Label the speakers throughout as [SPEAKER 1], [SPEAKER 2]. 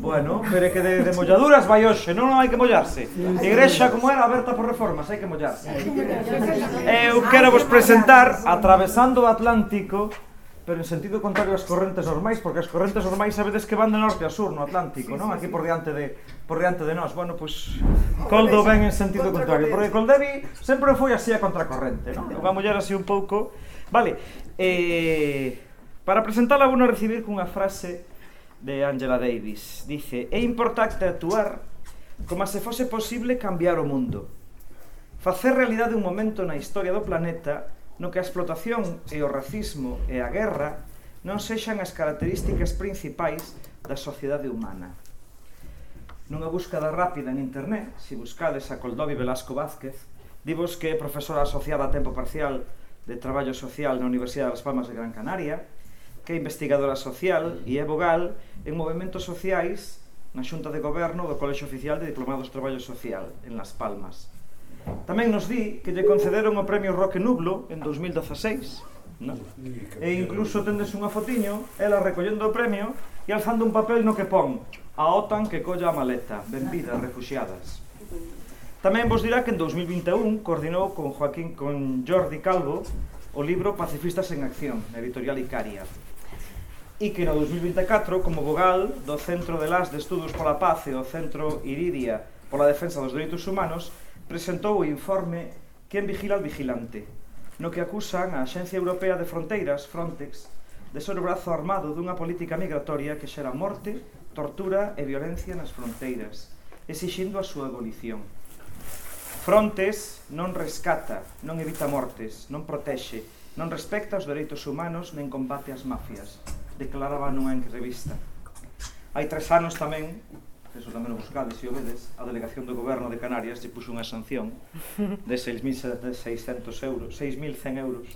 [SPEAKER 1] Bueno, pero é que de, de molladuras vai hoxe, non, non hai que mollarse. Igrexa como era aberta por reformas, hai que mollarse. Eu quero vos presentar Atravesando o Atlántico, pero en sentido contrario ás correntes normais, porque as correntes normais sabedes que van de norte a sur no Atlántico, non? Aquí por diante de por diante de nós. Bueno, pois pues, coldo ven en sentido contrario, porque Coldevi sempre foi así a contracorrente, non? Eu vou mollar así un pouco. Vale. Eh, para presentala vou recibir cunha frase de Angela Davis. Dice, é importante actuar como se fose posible cambiar o mundo. Facer realidade un momento na historia do planeta no que a explotación e o racismo e a guerra non sexan as características principais da sociedade humana. Nunha búscada rápida en internet, se buscades a Coldovi Velasco Vázquez, divos que é profesora asociada a tempo parcial de traballo social na Universidade das Palmas de Gran Canaria, que é investigadora social e é vogal en movimentos sociais na Xunta de Goberno do Colexo Oficial de Diplomados de Traballo Social, en Las Palmas. Tamén nos di que lle concederon o premio Roque Nublo en 2016, no? e incluso tendes unha fotiño, ela recollendo o premio e alzando un papel no que pon a OTAN que colla a maleta, benvidas, refugiadas. Tamén vos dirá que en 2021 coordinou con Joaquín con Jordi Calvo o libro Pacifistas en Acción, na editorial Icaria e que no 2024, como vogal do Centro de Las de Estudos pola Paz e do Centro Iridia pola Defensa dos Dereitos Humanos, presentou o informe Quen vigila al vigilante, no que acusan a Axencia Europea de Fronteiras, Frontex, de ser o brazo armado dunha política migratoria que xera morte, tortura e violencia nas fronteiras, exixindo a súa abolición. Frontes non rescata, non evita mortes, non protexe, non respecta os dereitos humanos nen combate as mafias declaraba nunha entrevista. Hai tres anos tamén, eso tamén o buscades e o vedes, a delegación do goberno de Canarias lle puxo unha sanción de 6.600 euros, 6.100 euros,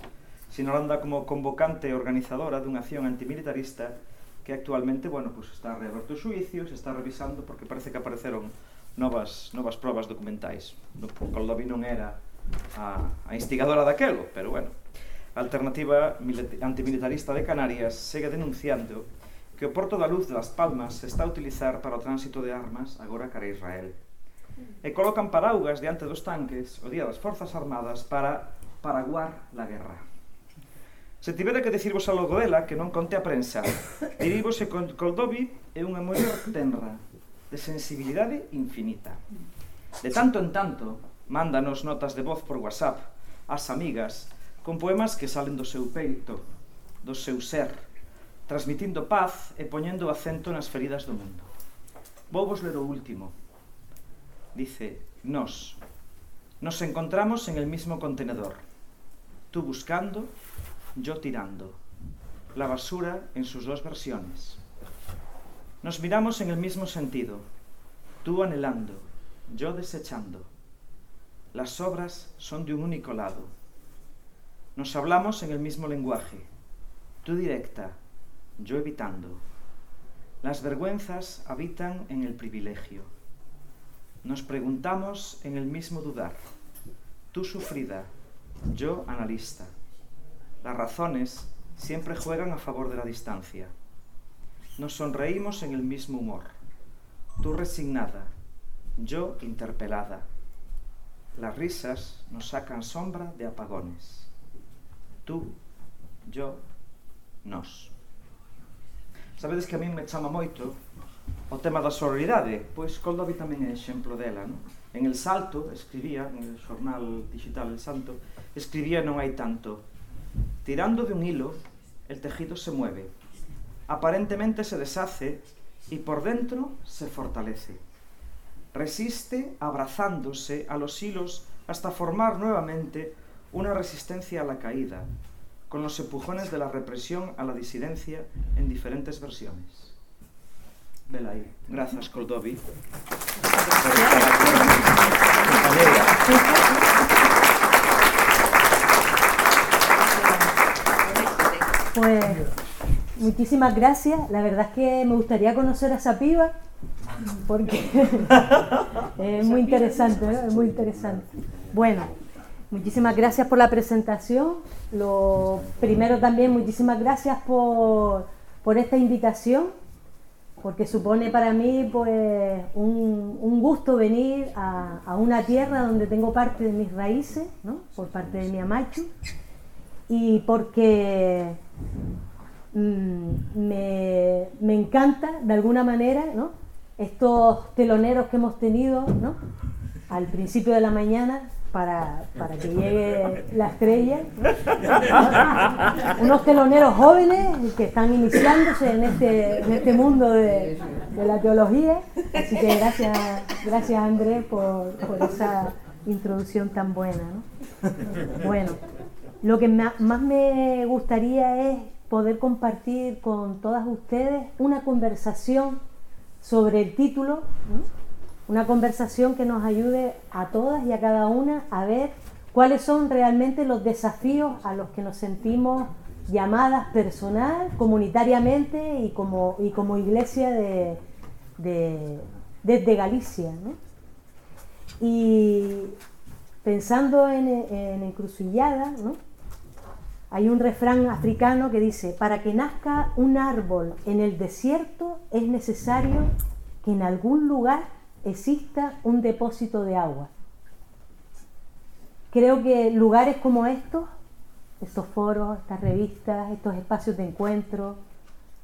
[SPEAKER 1] sinalando como convocante e organizadora dunha acción antimilitarista que actualmente, bueno, pues está reaberto o suicio, se está revisando porque parece que apareceron novas, novas probas documentais. No, Coldovi non era a, a instigadora daquelo, pero bueno, Alternativa Antimilitarista de Canarias segue denunciando que o Porto da Luz das Palmas se está a utilizar para o tránsito de armas agora cara a Israel. E colocan paraugas diante dos tanques o día das Forzas Armadas para paraguar la guerra. Se tivera que dicirvos algo dela que non conte a prensa, dirivos que Coldovi é unha muller tenra, de sensibilidade infinita. De tanto en tanto, mándanos notas de voz por WhatsApp ás amigas con poemas que salen do seu peito, do seu ser, transmitindo paz e poñendo acento nas feridas do mundo. Vou vos ler último. Dice, nos, nos encontramos en el mismo contenedor. Tú buscando, yo tirando. La basura en sus dos versiones. Nos miramos en el mismo sentido. Tú anhelando, yo desechando. Las obras son de un único lado. Nos hablamos en el mismo lenguaje. Tú directa, yo evitando. Las vergüenzas habitan en el privilegio. Nos preguntamos en el mismo dudar. Tú sufrida, yo analista. Las razones siempre juegan a favor de la distancia. Nos sonreímos en el mismo humor. Tú resignada, yo interpelada. Las risas nos sacan sombra de apagones. tú, yo, nós. Sabedes que a min me chama moito o tema da sororidade, pois Coldovi tamén é exemplo dela, non? En El Salto escribía, en el xornal digital El Salto, escribía non hai tanto. Tirando de un hilo, el tejido se mueve. Aparentemente se deshace y por dentro se fortalece. Resiste abrazándose a los hilos hasta formar nuevamente una resistencia a la caída, con los empujones de la represión a la disidencia en diferentes versiones. Ahí. Gracias, Koldovi.
[SPEAKER 2] Pues muchísimas gracias. La verdad es que me gustaría conocer a esa piba porque es muy interesante, ¿no? es muy interesante. Bueno, Muchísimas gracias por la presentación. Lo primero también, muchísimas gracias por, esta invitación. porque supone para mí pues un, gusto venir a, una tierra donde tengo parte de mis raíces, ¿no? por parte de mi amachu, y porque mm, me, me, encanta de alguna manera ¿no? estos teloneros que hemos tenido ¿no? al principio de la mañana para, para que llegue la estrella. Unos teloneros jóvenes que están iniciándose en este, en este mundo de, de la teología. Así que gracias, gracias Andrés por, por esa introducción tan buena. ¿no? Bueno, lo que más me gustaría es poder compartir con todas ustedes una conversación sobre el título. ¿no? Una conversación que nos ayude a todas y a cada una a ver cuáles son realmente los desafíos a los que nos sentimos llamadas personal, comunitariamente y como, y como iglesia de, desde Galicia. Y pensando en, en encrucillada, hay un refrán africano que dice, para que nazca un árbol en el desierto es necesario que en algún lugar exista un depósito de agua. Creo que lugares como estos, estos foros, estas revistas, estos espacios de encuentro,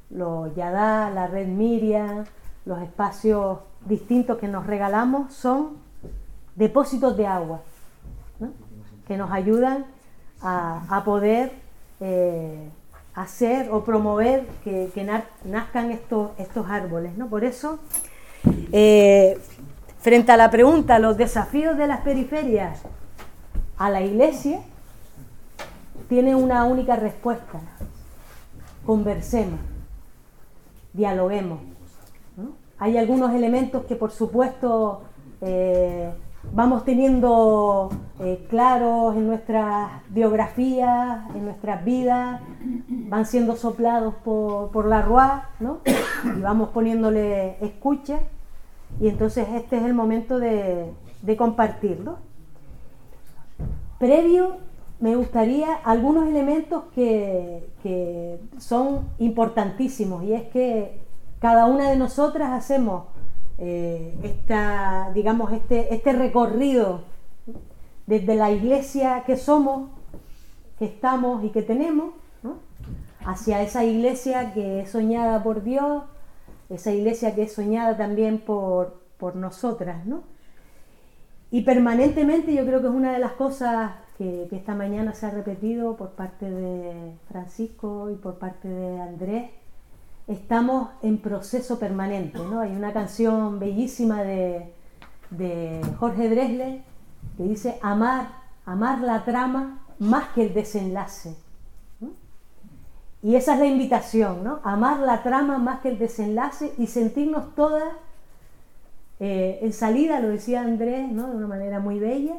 [SPEAKER 2] los Yadá, la red Miriam, los espacios distintos que nos regalamos son depósitos de agua, que nos ayudan a, poder eh, hacer o promover que, nazcan estos, estos árboles. ¿no? Por eso eh, frente a la pregunta, los desafíos de las periferias a la iglesia, tiene una única respuesta. Conversemos, dialoguemos. Hay algunos elementos que por supuesto eh, vamos teniendo eh, claros en nuestras biografías, en nuestras vidas, van siendo soplados por, la RUA, ¿no? Y vamos poniéndole escucha, y entonces este es el momento de, compartirlo. Previo, me gustaría algunos elementos que, que son importantísimos, y es que cada una de nosotras hacemos eh, esta, digamos, este, este recorrido desde la iglesia que somos, que estamos y que tenemos, hacia esa iglesia que es soñada por Dios, esa iglesia que es soñada también por, por nosotras. ¿no? Y permanentemente yo creo que es una de las cosas que, esta mañana se ha repetido por parte de Francisco y por parte de Andrés, estamos en proceso permanente. ¿no? Hay una canción bellísima de, Jorge Dresle que dice amar, amar la trama más que el desenlace. Y esa es la invitación, ¿no? Amar la trama más que el desenlace y sentirnos todas eh, en salida, lo decía Andrés, ¿no? De una manera muy bella,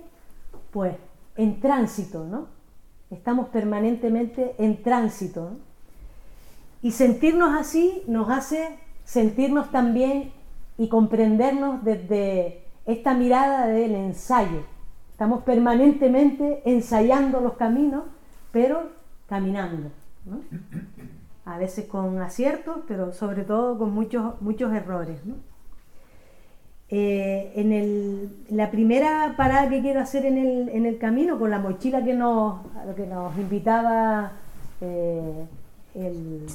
[SPEAKER 2] pues en tránsito, ¿no? Estamos permanentemente en tránsito. Y sentirnos así nos hace sentirnos también y comprendernos desde esta mirada del ensayo. Estamos permanentemente ensayando los caminos, pero caminando. A veces con aciertos, pero sobre todo con muchos, muchos errores. Eh, en la primera parada que quiero hacer en el, camino, con la mochila que nos, que nos invitaba eh, el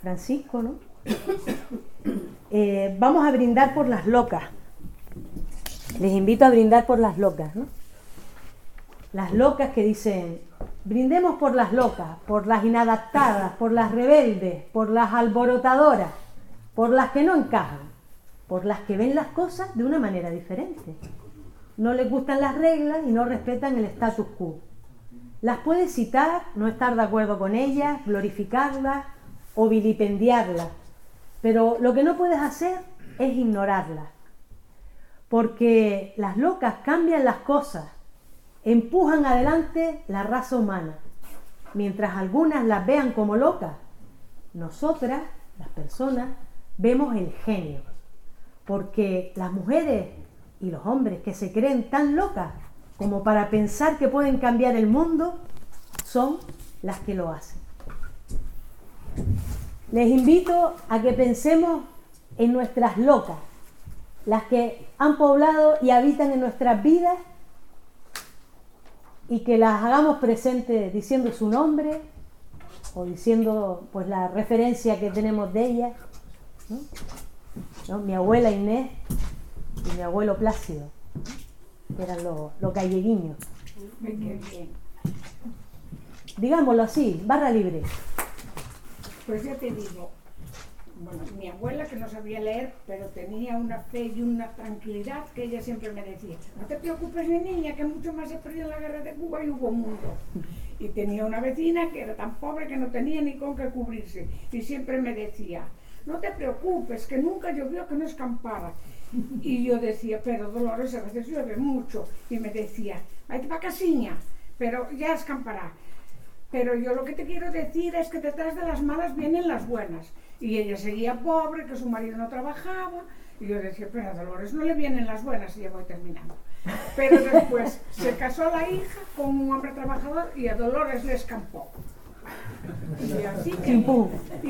[SPEAKER 2] Francisco, ¿no? Eh, vamos a brindar por las locas. Les invito a brindar por las locas, ¿no? Las locas que dicen, brindemos por las locas, por las inadaptadas, por las rebeldes, por las alborotadoras, por las que no encajan, por las que ven las cosas de una manera diferente. No les gustan las reglas y no respetan el status quo. Las puedes citar, no estar de acuerdo con ellas, glorificarlas o vilipendiarlas, pero lo que no puedes hacer es ignorarlas, porque las locas cambian las cosas, empujan adelante la raza humana, mientras algunas las vean como locas, nosotras, las personas, vemos el genio, porque las mujeres y los hombres que se creen tan locas como para pensar que pueden cambiar el mundo, son las que lo hacen. Les invito a que pensemos en nuestras locas, las que han poblado y habitan en nuestras vidas, y que las hagamos presentes diciendo su nombre o diciendo pues la referencia que tenemos de ella. ¿no? Mi abuela Inés y mi abuelo Plácido, que eran los, los galleguiños. Digámoslo así, barra libre.
[SPEAKER 3] Pues ya te digo, bueno, mi abuela que no sabía leer, pero tenía una fe y una tranquilidad que ella siempre me decía, no te preocupes mi niña, que mucho más se perdió en la guerra de Cuba y hubo mundo. Y tenía una vecina que era tan pobre que no tenía ni con qué cubrirse. Y siempre me decía, no te preocupes, que nunca llovió que no escampara. Y yo decía, pero Dolores, a veces llueve mucho. Y me decía, vete para casiña, pero ya escampará. Pero yo lo que te quiero decir es que detrás de las malas vienen las buenas. Y ella seguía pobre, que su marido no trabajaba. Y yo decía, pero a Dolores no le vienen las buenas y ya voy terminando. Pero después se casó la hija con un hombre trabajador y a Dolores le escampó.
[SPEAKER 2] Y así que, y,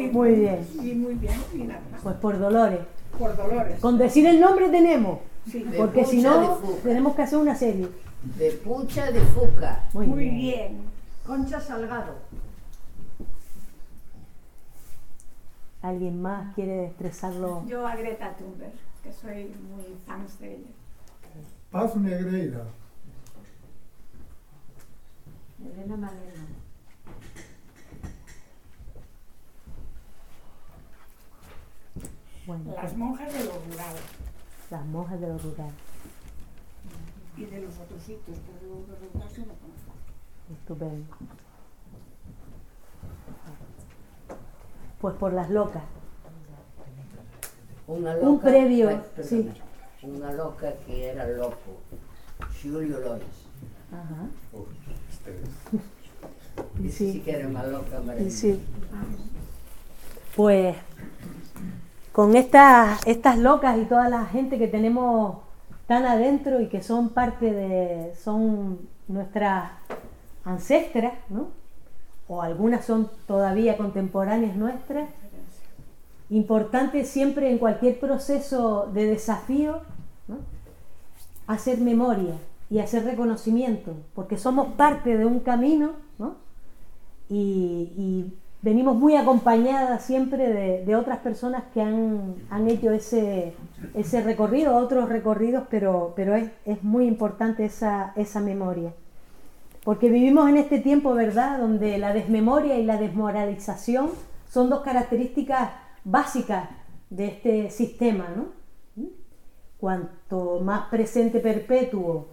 [SPEAKER 2] muy bien.
[SPEAKER 3] Y muy bien, y nada
[SPEAKER 2] Pues por Dolores.
[SPEAKER 3] Por Dolores.
[SPEAKER 2] Con decir el nombre tenemos. Sí. Porque si no, tenemos que hacer una serie.
[SPEAKER 4] De Pucha de Fuca.
[SPEAKER 3] Muy, muy bien. bien.
[SPEAKER 5] Concha Salgado.
[SPEAKER 2] ¿Alguien más quiere expresarlo?
[SPEAKER 6] Yo a Greta Thunberg, que soy muy fan de ella.
[SPEAKER 7] Paz Negreira.
[SPEAKER 5] Elena Malena.
[SPEAKER 3] Bueno, las pues, monjas de lo rural.
[SPEAKER 2] Las monjas de lo rural.
[SPEAKER 3] Y de los otros sitios, pero de los rural no conozco.
[SPEAKER 2] Estupendo. Pues por las locas.
[SPEAKER 4] Una loca,
[SPEAKER 2] un previo, sí.
[SPEAKER 4] Una loca que era loco, Julio Lois.
[SPEAKER 2] Ajá.
[SPEAKER 4] y sí. sí que era más loca, María.
[SPEAKER 2] sí. Pues con estas, estas locas y toda la gente que tenemos tan adentro y que son parte de, son nuestras ancestras, ¿no? O algunas son todavía contemporáneas nuestras. Importante siempre en cualquier proceso de desafío hacer memoria y hacer reconocimiento, porque somos parte de un camino y, venimos muy acompañadas siempre de, otras personas que han, hecho ese, ese, recorrido, otros recorridos, pero, pero es, es muy importante esa, esa memoria. Porque vivimos en este tiempo, ¿verdad?, donde la desmemoria y la desmoralización son dos características básicas de este sistema, ¿no? Cuanto más presente perpetuo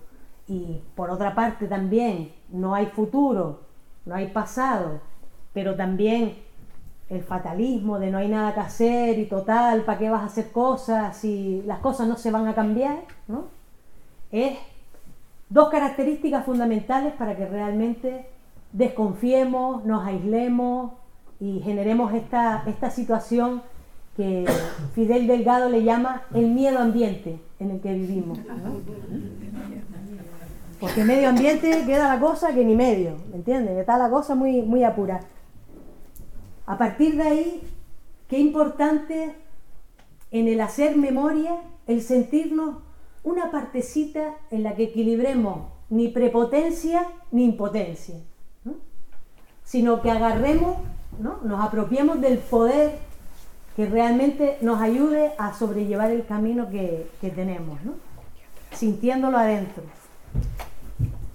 [SPEAKER 2] y por otra parte también no hay futuro, no hay pasado, pero también el fatalismo de no hay nada que hacer y total, ¿para qué vas a hacer cosas si las cosas no se van a cambiar? ¿no? Es Dos características fundamentales para que realmente desconfiemos, nos aislemos y generemos esta, esta situación que Fidel Delgado le llama el miedo ambiente en el que vivimos. Porque medio ambiente queda la cosa que ni medio, ¿me entiendes? Está la cosa muy, muy apurada. A partir de ahí, qué importante en el hacer memoria el sentirnos una partecita en la que equilibremos ni prepotencia ni impotencia, sino que agarremos, ¿no? nos apropiemos del poder que realmente nos ayude a sobrellevar el camino que, tenemos, sintiéndolo adentro.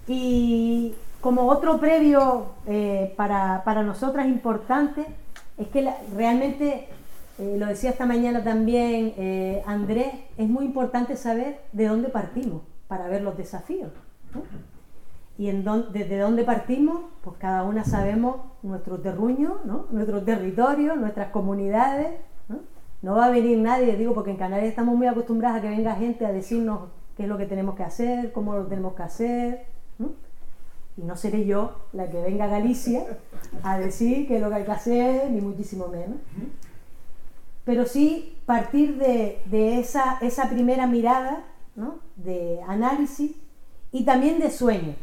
[SPEAKER 2] Y como otro previo eh, para, para, nosotras importante, es que realmente eh, lo decía esta mañana también eh, Andrés, es muy importante saber de dónde partimos para ver los desafíos. Y desde dónde partimos, pues cada una sabemos nuestro terruño, ¿no? nuestro territorio, nuestras comunidades. ¿no? va a venir nadie, digo, porque en Canarias estamos muy acostumbrados a que venga gente a decirnos qué es lo que tenemos que hacer, cómo lo tenemos que hacer. Y no seré yo la que venga a Galicia a decir qué es lo que hay que hacer, ni muchísimo menos pero sí partir de, esa, primera mirada de análisis y también de sueño.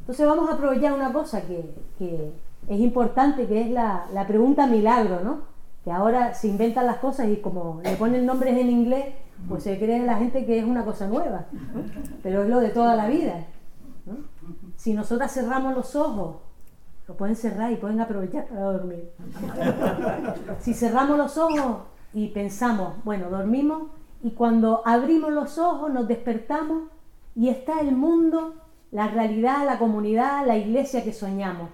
[SPEAKER 2] Entonces vamos a aprovechar una cosa que, es importante, que es la, pregunta milagro, ¿no? que ahora se inventan las cosas y como le ponen nombres en inglés, pues se cree la gente que es una cosa nueva, ¿no? pero es lo de toda la vida. ¿no? Si nosotras cerramos los ojos, lo pueden cerrar y pueden aprovechar para dormir. Si cerramos los ojos y pensamos, bueno, dormimos y cuando abrimos los ojos nos despertamos y está el mundo, la realidad, la comunidad, la iglesia que soñamos.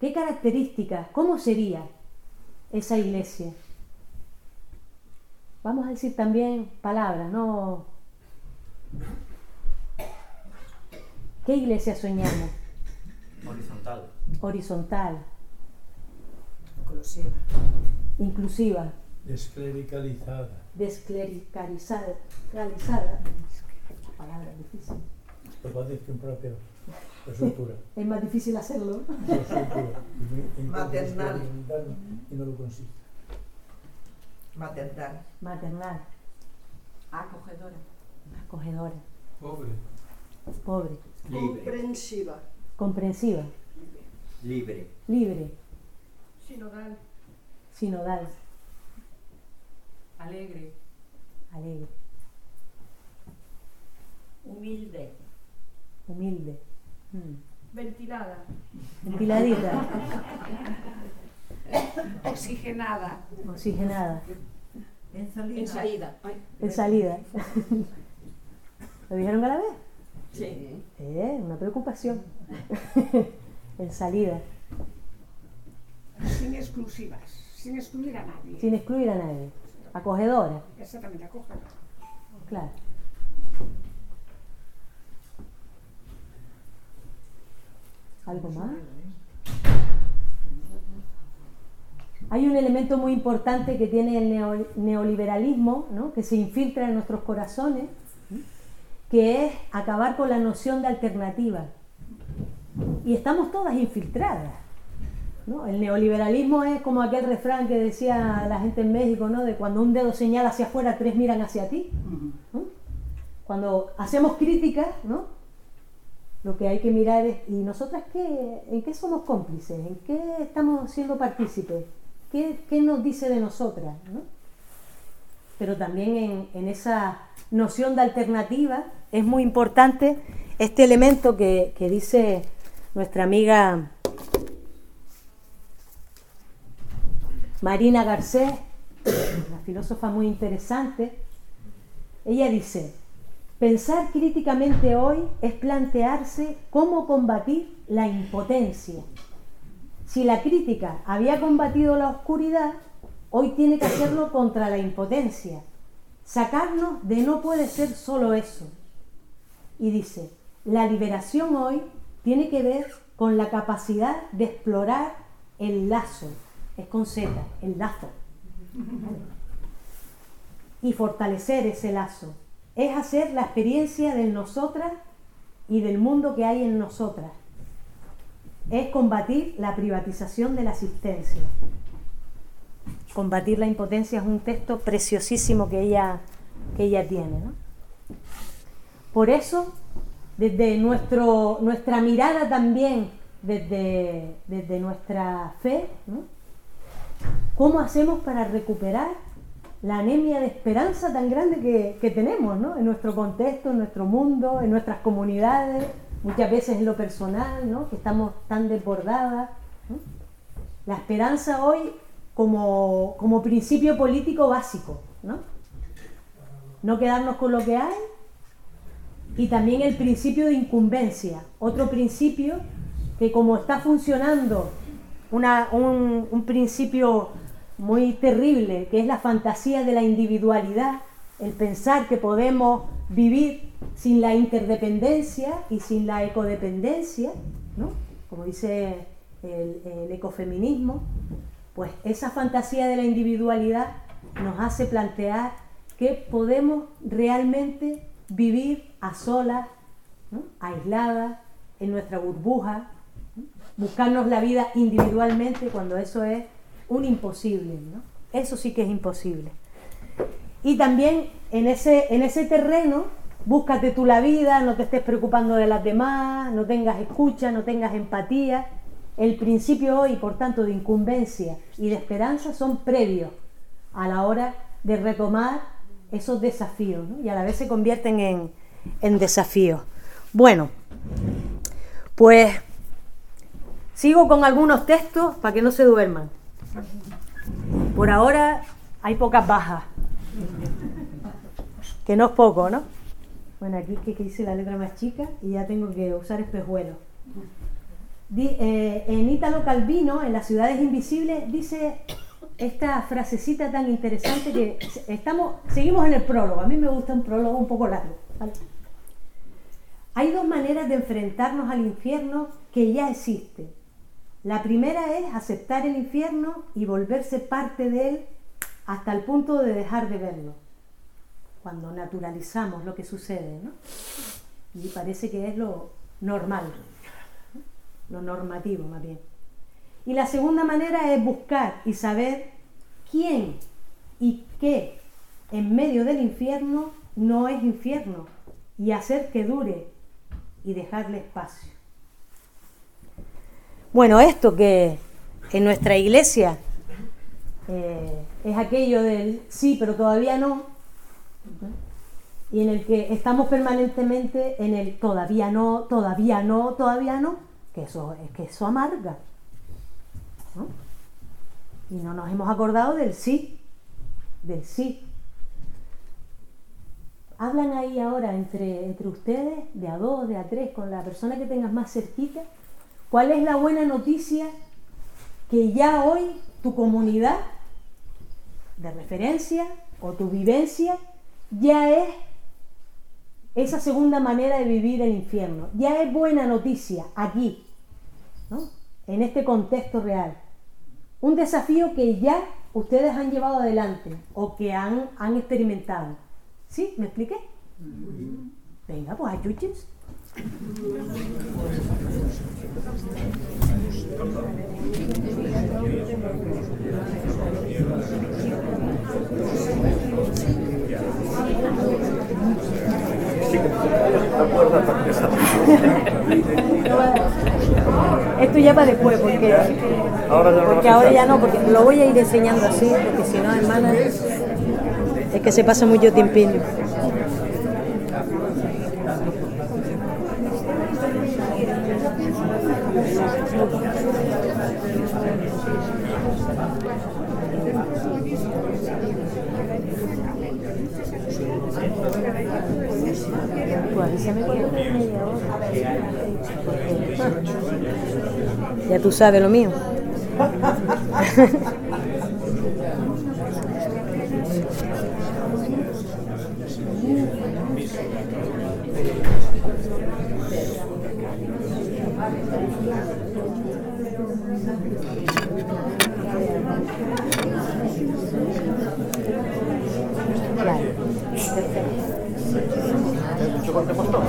[SPEAKER 2] ¿Qué características? ¿Cómo sería esa iglesia? Vamos a decir también palabras, no. ¿Qué iglesia soñamos?
[SPEAKER 1] Horizontal.
[SPEAKER 2] Horizontal,
[SPEAKER 3] Inclusiva.
[SPEAKER 2] inclusiva,
[SPEAKER 7] Desclericalizada.
[SPEAKER 2] desclericalizada. realizada. Palabra difícil.
[SPEAKER 7] Cual que un propio.
[SPEAKER 2] Es más difícil hacerlo.
[SPEAKER 4] Maternal.
[SPEAKER 7] Y no lo consigue.
[SPEAKER 4] Maternal.
[SPEAKER 2] Maternal,
[SPEAKER 5] Acogedora.
[SPEAKER 2] acogedora,
[SPEAKER 8] Pobre.
[SPEAKER 2] pobre,
[SPEAKER 9] Libre. Comprensiva.
[SPEAKER 2] Comprensiva,
[SPEAKER 8] Libre.
[SPEAKER 2] libre,
[SPEAKER 9] Sinodal.
[SPEAKER 2] sinodal,
[SPEAKER 5] Alegre.
[SPEAKER 2] alegre,
[SPEAKER 4] Humilde.
[SPEAKER 2] humilde, mm,
[SPEAKER 9] Ventilada.
[SPEAKER 2] ventiladita,
[SPEAKER 3] Oxigenada.
[SPEAKER 2] oxigenada,
[SPEAKER 4] En salida.
[SPEAKER 9] En salida.
[SPEAKER 2] En salida. ¿Lo dijeron a la vez?
[SPEAKER 4] Sí.
[SPEAKER 2] Eh, una preocupación. en salida,
[SPEAKER 3] Sin exclusivas. Sin excluir a nadie.
[SPEAKER 2] sin excluir a nadie. Acogedora,
[SPEAKER 3] Exactamente, acogedora.
[SPEAKER 2] claro. ¿Algo más? Hay un elemento muy importante que tiene el neo- neoliberalismo, ¿no? que se infiltra en nuestros corazones. Que es acabar con la noción de alternativa. Y estamos todas infiltradas. ¿no? El neoliberalismo es como aquel refrán que decía la gente en México, ¿no? de cuando un dedo señala hacia afuera, tres miran hacia ti. Cuando hacemos críticas, ¿no? lo que hay que mirar es, ¿y nosotras qué, en qué somos cómplices? ¿En qué estamos siendo partícipes? ¿Qué, qué nos dice de nosotras? ¿no? Pero también en, en esa noción de alternativa es muy importante este elemento que, que dice nuestra amiga Marina Garcés, una filósofa muy interesante. Ella dice, Pensar críticamente hoy es plantearse cómo combatir la impotencia. Si la crítica había combatido la oscuridad, hoy tiene que hacerlo contra la impotencia. Sacarnos de no puede ser solo eso. Y dice, la liberación hoy tiene que ver con la capacidad de explorar el lazo, es con Z, el lazo, y fortalecer ese lazo es hacer la experiencia de nosotras y del mundo que hay en nosotras. Es combatir la privatización de la asistencia. Combatir la impotencia es un texto preciosísimo que ella, que ella tiene. ¿no? Por eso, desde nuestro, nuestra mirada también, desde, desde nuestra fe, ¿no? ¿cómo hacemos para recuperar la anemia de esperanza tan grande que, que tenemos ¿no? en nuestro contexto, en nuestro mundo, en nuestras comunidades, muchas veces en lo personal, ¿no? que estamos tan desbordadas. La esperanza hoy como, como principio político básico, ¿no? no quedarnos con lo que hay, y también el principio de incumbencia, otro principio que como está funcionando una, un, principio muy terrible, que es la fantasía de la individualidad, el pensar que podemos vivir sin la interdependencia y sin la ecodependencia, ¿no? como dice el, el ecofeminismo, pues esa fantasía de la individualidad nos hace plantear que podemos realmente vivir a solas, ¿no? aisladas, en nuestra burbuja, ¿no? buscarnos la vida individualmente cuando eso es un imposible. Eso sí que es imposible. Y también en ese, en ese terreno, búscate tú la vida, no te estés preocupando de las demás, no tengas escucha, no tengas empatía. El principio hoy, por tanto, de incumbencia y de esperanza son previos a la hora de retomar esos desafíos y a la vez se convierten en, en desafíos. Bueno, pues sigo con algunos textos para que no se duerman. Por ahora hay pocas bajas, que no es poco, ¿no? Bueno, aquí es que, hice la letra más chica y ya tengo que usar espejuelos. Eh, en Ítalo Calvino, en Las ciudades invisibles, dice esta frasecita tan interesante que estamos, seguimos en el prólogo. A mí me gusta un prólogo un poco largo. Hay dos maneras de enfrentarnos al infierno que ya existen. La primera es aceptar el infierno y volverse parte de él hasta el punto de dejar de verlo. Cuando naturalizamos lo que sucede, ¿no? Y parece que es lo normal, lo normativo más bien. Y la segunda manera es buscar y saber quién y qué en medio del infierno no es infierno y hacer que dure y dejarle espacio. Bueno, esto que en nuestra iglesia eh, es aquello del sí, pero todavía no, y en el que estamos permanentemente en el todavía no, todavía no, todavía no, que eso es que eso amarga. Y no nos hemos acordado del sí, del sí. Hablan ahí ahora entre, entre ustedes, de a dos, de a tres, con la persona que tengas más cerquita. ¿Cuál es la buena noticia que ya hoy tu comunidad de referencia o tu vivencia ya es esa segunda manera de vivir el infierno? Ya es buena noticia aquí, ¿no? en este contexto real. Un desafío que ya ustedes han llevado adelante o que han, han experimentado. ¿Sí? ¿Me expliqué? Venga, pues ayúdense. Esto ya para después, porque
[SPEAKER 1] Ahora ya no
[SPEAKER 2] porque
[SPEAKER 1] lo
[SPEAKER 2] ahora
[SPEAKER 1] hace
[SPEAKER 2] ya no, porque lo voy a ir enseñando así, porque si no, hermana, es que se pasa mucho hora. Ya tú sabes lo mío. cortemos todo.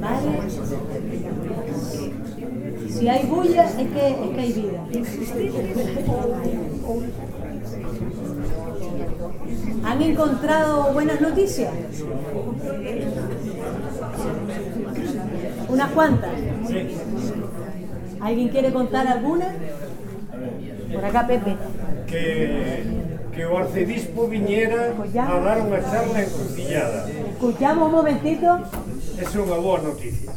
[SPEAKER 2] ¿Vale? Si hay bulla, es que, es que hay vida. ¿Han encontrado buenas noticias? ¿Unas cuantas? ¿Alguien quiere contar alguna? Por acá, Pepe.
[SPEAKER 10] que, que o arcebispo viñera a dar unha charla encrucillada.
[SPEAKER 2] Escuchamos un momentito.
[SPEAKER 10] É unha boa noticia.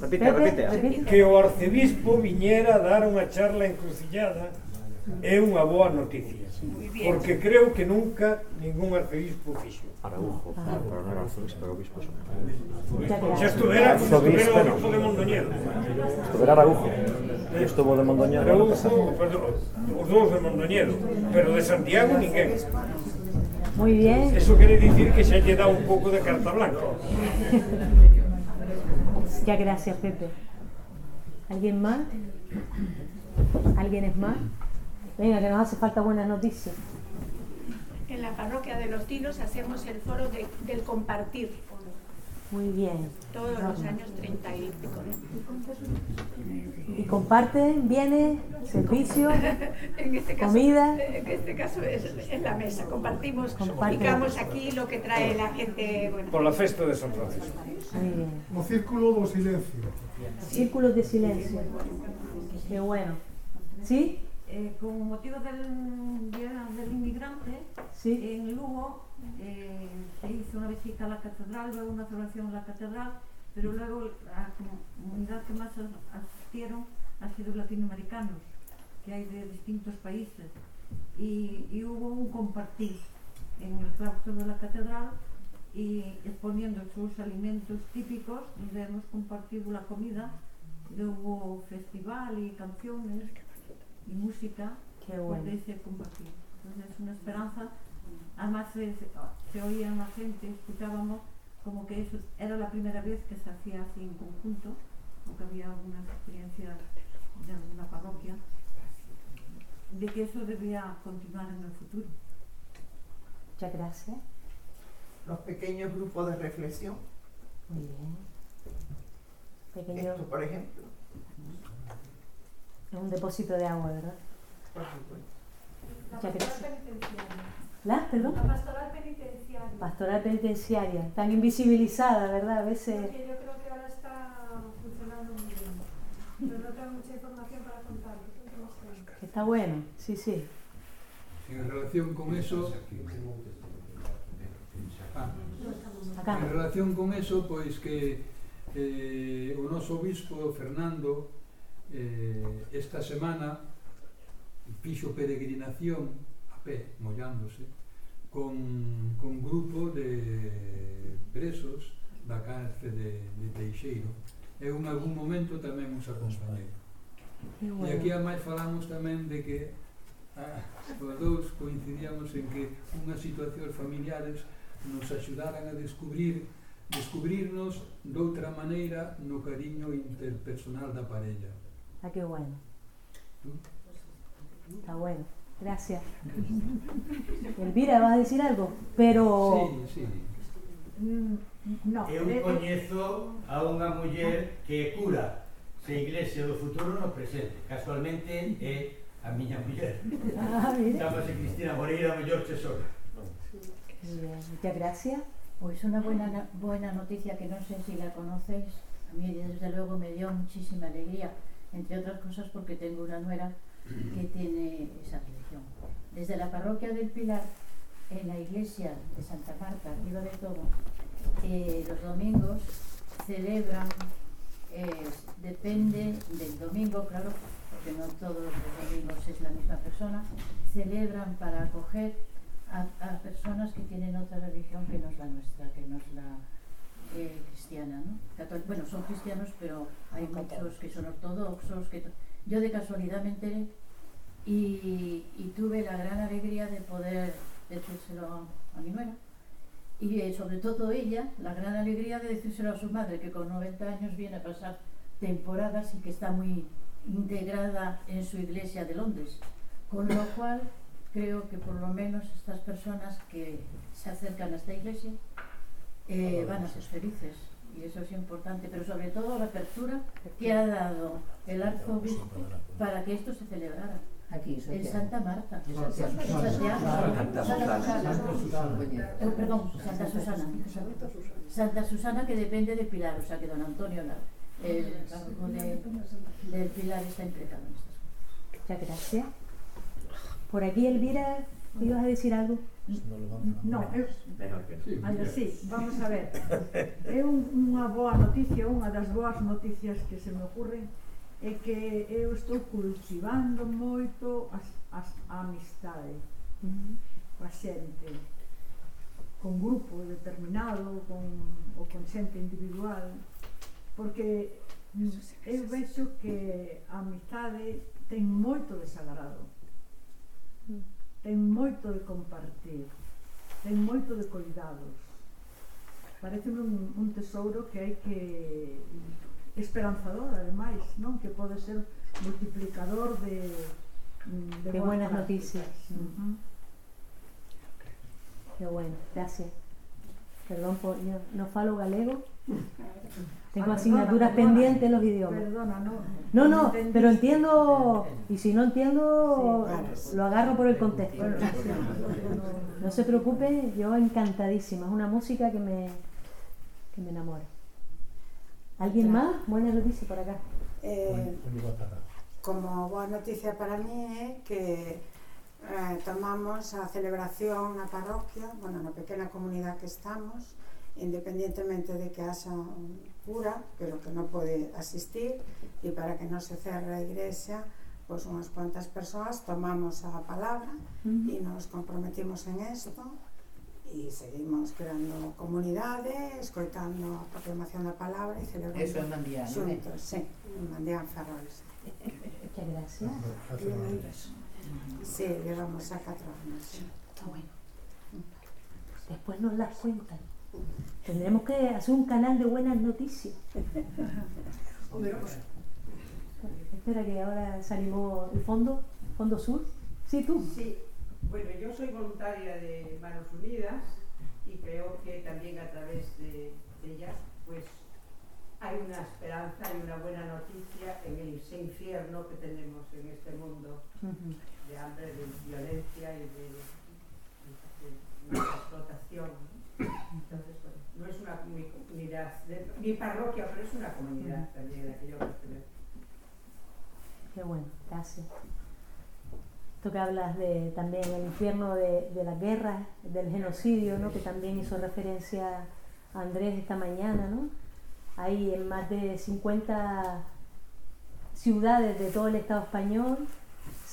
[SPEAKER 1] Repite, repite.
[SPEAKER 10] Que o arcebispo viñera a dar unha charla encrucillada é unha boa noticia porque creo que nunca ningún arcebispo fixo.
[SPEAKER 1] Araujo, ah. pero non era arcebispo, era obispo
[SPEAKER 10] xa estuvera como estuvera o obispo de Mondoñedo.
[SPEAKER 1] Estuvera Araujo. E estuvo de Mondoñedo
[SPEAKER 10] Araujo, perdón, os dous de Mondoñedo pero de Santiago ninguén.
[SPEAKER 2] Muy bien.
[SPEAKER 10] Eso quere dicir que xa lle dá un pouco de carta blanca.
[SPEAKER 2] ya gracias, Pepe. ¿Alguien más? ¿Alguien es más? Venga, que nos hace falta buenas noticias.
[SPEAKER 6] En la parroquia de los Tiros hacemos el foro de- del compartir
[SPEAKER 2] Muy bien.
[SPEAKER 6] todos los años 30 y pico.
[SPEAKER 2] ¿Y comparten bienes, servicios?
[SPEAKER 6] En este caso,
[SPEAKER 2] Comida.
[SPEAKER 6] En este caso es, es la mesa. Compartimos, explicamos aquí lo que trae la gente. Bueno,
[SPEAKER 10] Por la festa de San Francisco.
[SPEAKER 2] Muy bien.
[SPEAKER 11] O círculo do silencio.
[SPEAKER 2] Círculos de silencio. Qué bueno. ¿Sí?
[SPEAKER 12] Eh, con motivo del Día del Inmigrante,
[SPEAKER 2] Sí.
[SPEAKER 12] en Lugo eh, se hizo una visita a la catedral, luego una celebración en la catedral, pero luego la comunidad que más as- asistieron ha sido latinoamericanos, que hay de distintos países. Y, y hubo un compartir en el claustro de la catedral y exponiendo sus alimentos típicos, donde hemos compartido la comida, y hubo festival y canciones y música
[SPEAKER 2] Qué bueno.
[SPEAKER 12] donde se compartía. Entonces es una esperanza. Además se, se, se oía la gente, escuchábamos como que eso era la primera vez que se hacía así en conjunto, aunque había algunas experiencias de alguna parroquia, de que eso debía continuar en el futuro.
[SPEAKER 2] Muchas gracias.
[SPEAKER 13] Los pequeños grupos de reflexión.
[SPEAKER 2] Muy bien. Pequeño,
[SPEAKER 13] Esto, por ejemplo.
[SPEAKER 2] Es un depósito de agua, ¿verdad? Muchas gracias.
[SPEAKER 9] penitenciaria.
[SPEAKER 2] ¿La? Perdón.
[SPEAKER 9] La pastoral penitenciaria.
[SPEAKER 2] Pastoral penitenciaria, tan invisibilizada, ¿verdad? A veces.
[SPEAKER 9] Porque yo creo que ahora está funcionando muy bien. Pero no tengo mucha información para contar.
[SPEAKER 2] Está bueno, sí, sí.
[SPEAKER 14] En relación con eso, ah,
[SPEAKER 2] Acá.
[SPEAKER 14] en relación con eso, pois que eh, o noso obispo Fernando eh, esta semana fixo peregrinación a pé, mollándose, con, con grupo de presos da cárcel de, de Teixeiro. Eu en algún momento tamén os acompañei.
[SPEAKER 2] Bueno.
[SPEAKER 14] E aquí a máis falamos tamén de que ah, os dous coincidíamos en que unhas situacións familiares nos axudaran a descubrir descubrirnos doutra maneira no cariño interpersonal da parella.
[SPEAKER 2] Ah, qué bueno. Está bueno. Gracias. Elvira, ¿vas a decir algo? Pero.
[SPEAKER 14] Sí, sí.
[SPEAKER 12] Mm,
[SPEAKER 6] no,
[SPEAKER 8] Eu coñezo a unha muller que é cura se a iglesia do futuro no presente. Casualmente é a miña muller.
[SPEAKER 2] Ah.
[SPEAKER 8] Chámase Cristina Moreira Mellor Chesora.
[SPEAKER 2] Muy bien, Muchas gracias.
[SPEAKER 15] Pues una buena, buena noticia que no sé si la conocéis, a mí desde luego me dio muchísima alegría, entre otras cosas porque tengo una nuera que tiene esa religión. Desde la parroquia del Pilar, en la iglesia de Santa Marta, arriba de todo, eh, los domingos celebran, eh, depende del domingo, claro, porque no todos los domingos es la misma persona, celebran para acoger a, a personas que tienen otra religión que no es la nuestra, que no es la eh, cristiana, ¿no? Cató- bueno, son cristianos, pero hay muchos que son ortodoxos. Que yo de casualidad me enteré y, y tuve la gran alegría de poder decírselo a, a mi nuera. Y eh, sobre todo ella, la gran alegría de decírselo a su madre, que con 90 años viene a pasar temporadas y que está muy integrada en su iglesia de Londres. Con lo cual, creo que por lo menos estas personas que se acercan a esta iglesia eh, van a ser felices. Y eso es importante, pero sobre todo la apertura que ha dado el arzobispo para que esto se celebrara.
[SPEAKER 4] Aquí,
[SPEAKER 15] en
[SPEAKER 4] Santiago.
[SPEAKER 15] Santa Marta.
[SPEAKER 4] Santa Susana.
[SPEAKER 15] Perdón, Santa Susana. Santa Susana que depende de Pilar, o sea que don Antonio, la- el de, del Pilar está implicado en estas cosas.
[SPEAKER 2] Muchas gracias. Por aquí, Elvira, ¿ibas a decir algo?
[SPEAKER 5] Non, eu... Anda, sí, vamos a ver. É un, unha boa noticia, unha das boas noticias que se me ocurren é que eu estou cultivando moito as, as a amistade coa xente con grupo determinado con, ou con xente individual porque eu vexo que a amistade ten moito desagrado ten moito de compartir, ten moito de cuidados. Pareceme un, un tesouro que hai que esperanzador, ademais, non? Que pode ser multiplicador de, mm, de,
[SPEAKER 2] de buenas,
[SPEAKER 5] buenas
[SPEAKER 2] noticias.
[SPEAKER 5] Uh -huh.
[SPEAKER 2] Qué bueno, gracias. Perdón, por, yo no falo galego. Tengo
[SPEAKER 5] Ah,
[SPEAKER 2] asignaturas
[SPEAKER 5] perdona,
[SPEAKER 2] pendientes en los idiomas.
[SPEAKER 5] Perdona, no.
[SPEAKER 2] No, no,
[SPEAKER 5] entendiste.
[SPEAKER 2] pero entiendo, y si no entiendo,
[SPEAKER 5] Sí,
[SPEAKER 2] lo agarro por el contexto.
[SPEAKER 5] Bueno, no-
[SPEAKER 2] se preocupe, yo encantadísima. Es una música que me, que me enamora. ¿Alguien más? Buena noticia por acá.
[SPEAKER 16] Eh, como boa noticia para mí é que eh, tomamos a celebración na parroquia, bueno, na pequena comunidade que estamos, independientemente de que haxa un cura, pero que non pode asistir, e para que non se cerre a igrexa, pois unhas cuantas persoas tomamos a palabra
[SPEAKER 2] uh -huh.
[SPEAKER 16] e nos comprometimos en esto e seguimos creando comunidade, escoitando a proclamación da palabra e celebrando
[SPEAKER 4] Eso é Mandián,
[SPEAKER 16] xuntos, eh? sí, Mandián Ferrol.
[SPEAKER 2] Eh, eh, eh, que gracia.
[SPEAKER 16] Sí, llevamos a cuatro años. sí.
[SPEAKER 2] Está bueno. Después nos las cuentan. Tendremos que hacer un canal de buenas noticias. Espera que ahora salimos el fondo, fondo sur. Sí, tú.
[SPEAKER 17] Sí, bueno, yo soy voluntaria de Manos Unidas y creo que también a través de, de ellas, pues hay una esperanza y una buena noticia en el ese infierno que tenemos en este mundo de hambre, de violencia y de, de- de mucha explotación. Entonces, bueno, no es una mi comunidad, mi parroquia, pero es una comunidad también la que yo pertenezco.
[SPEAKER 2] Qué bueno, gracias. Esto que hablas de también el infierno de, de la guerra, del genocidio, ¿no? que también hizo referencia a Andrés esta mañana, ¿no? Hay en más de 50 ciudades de todo el Estado español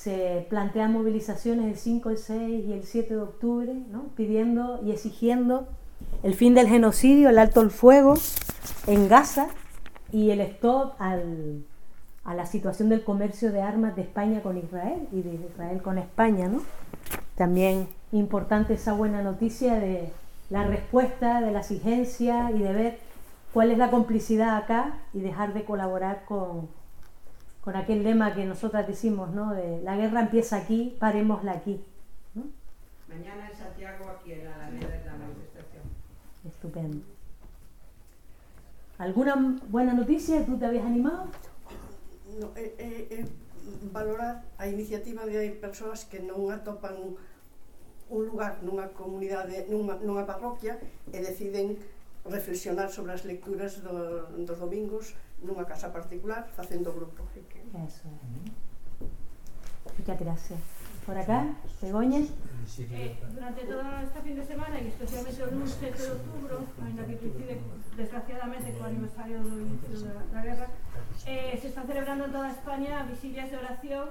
[SPEAKER 2] se plantean movilizaciones el 5, el 6 y el 7 de octubre, ¿no? pidiendo y exigiendo el fin del genocidio, el alto el fuego en Gaza y el stop al, a la situación del comercio de armas de España con Israel y de Israel con España, ¿no? También importante esa buena noticia de la respuesta, de la exigencia y de ver cuál es la complicidad acá y dejar de colaborar con, con aquel lema que nosotras decimos, ¿no? De la guerra empieza aquí, parémosla aquí. ¿no?
[SPEAKER 17] Mañana en Santiago, aquí en la Alameda, es la manifestación.
[SPEAKER 2] Estupendo. ¿Alguna buena noticia? ¿Tú te habías animado?
[SPEAKER 18] no, é, é, é valorar a iniciativa de persoas que non atopan un lugar nunha comunidade, nunha, nunha parroquia e deciden reflexionar sobre as lecturas do, dos domingos nunha casa particular facendo grupo. Que...
[SPEAKER 2] Eso. Muchas gracias. Por acá, Begoña.
[SPEAKER 6] Eh, durante todo este fin de semana e especialmente o lunes 7 de outubro, ainda que coincide desgraciadamente co aniversario do inicio da, da guerra, eh, se está celebrando en toda España vigilias de oración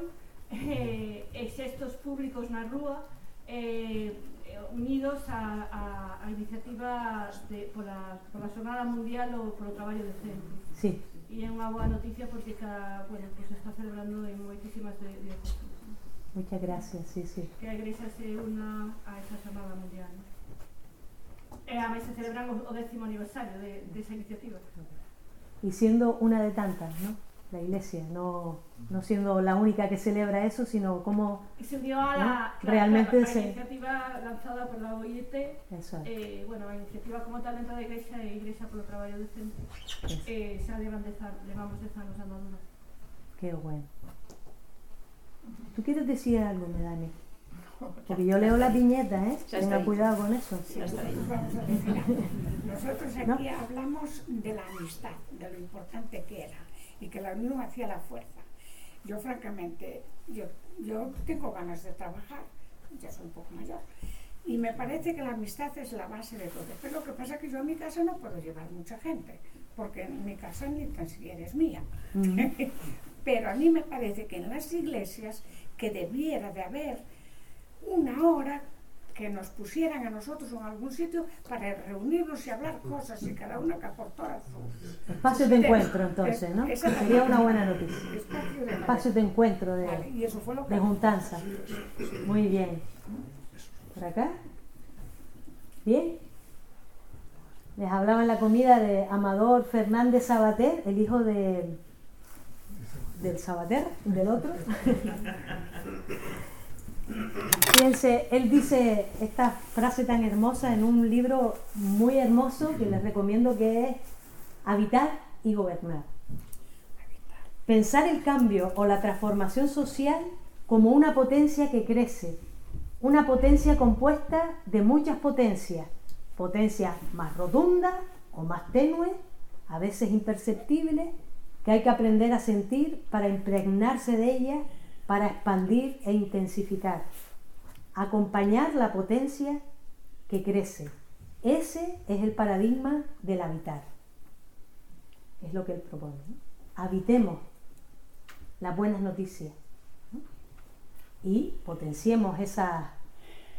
[SPEAKER 6] eh, e xestos públicos na rúa eh, unidos a, a, a iniciativas de, pola, pola Jornada Mundial ou polo Traballo de Centro.
[SPEAKER 2] Sí.
[SPEAKER 6] E é unha boa noticia porque ca, bueno, pues está celebrando en moitísimas de, de
[SPEAKER 2] Muchas gracias, sí, sí.
[SPEAKER 6] Que a Igrexa se una a esa Jornada Mundial. E a máis se celebran o, o décimo aniversario de, de esa iniciativa.
[SPEAKER 2] Y siendo unha de tantas, non? La iglesia, no, no siendo la única que celebra eso, sino como
[SPEAKER 6] Y se unió a la,
[SPEAKER 2] realmente
[SPEAKER 6] claro, a
[SPEAKER 2] se...
[SPEAKER 6] iniciativa lanzada por la OIT,
[SPEAKER 2] Eso es.
[SPEAKER 6] eh, bueno, a iniciativa como tal dentro da Igrexa e Igrexa polo Traballo Decente, eh, xa levan dez anos, levamos dez anos andando.
[SPEAKER 2] Qué bueno. ¿Tú quieres decir algo, Medani? Porque yo leo la viñeta, ¿eh? Tenga cuidado con eso.
[SPEAKER 3] Nosotros
[SPEAKER 2] ¿No?
[SPEAKER 3] aquí hablamos de la amistad, de lo importante que era y que la unión hacía la fuerza. Yo francamente, yo, yo tengo ganas de trabajar, ya soy un poco mayor, y me parece que la amistad es la base de todo. Pero lo que pasa es que yo a mi casa no puedo llevar mucha gente, porque en mi casa ni tan siquiera es mía. Pero a mí me parece que en las iglesias que debiera de haber una hora que nos pusieran a nosotros en algún sitio para reunirnos y hablar cosas y cada una que aportara su
[SPEAKER 2] Espacio de encuentro, entonces, ¿no? Sería una buena noticia.
[SPEAKER 3] Espacio de-
[SPEAKER 2] encuentro, de,
[SPEAKER 3] Vale, y eso fue lo que-
[SPEAKER 2] de juntanza. Muy bien. ¿Por acá? ¿Bien? Les hablaba en la comida de Amador Fernández Sabater, el hijo de, del Sabater, del otro. Fíjense, él dice esta frase tan hermosa en un libro muy hermoso que les recomiendo que es Habitar y Gobernar. Pensar el cambio o la transformación social como una potencia que crece, una potencia compuesta de muchas potencias, potencias más rotundas o más tenues, a veces imperceptibles, que hay que aprender a sentir para impregnarse de ellas, para expandir e intensificar. Acompañar la potencia que crece. Ese es el paradigma del habitar. Es lo que él propone. Habitemos las buenas noticias ¿no? y potenciemos esas,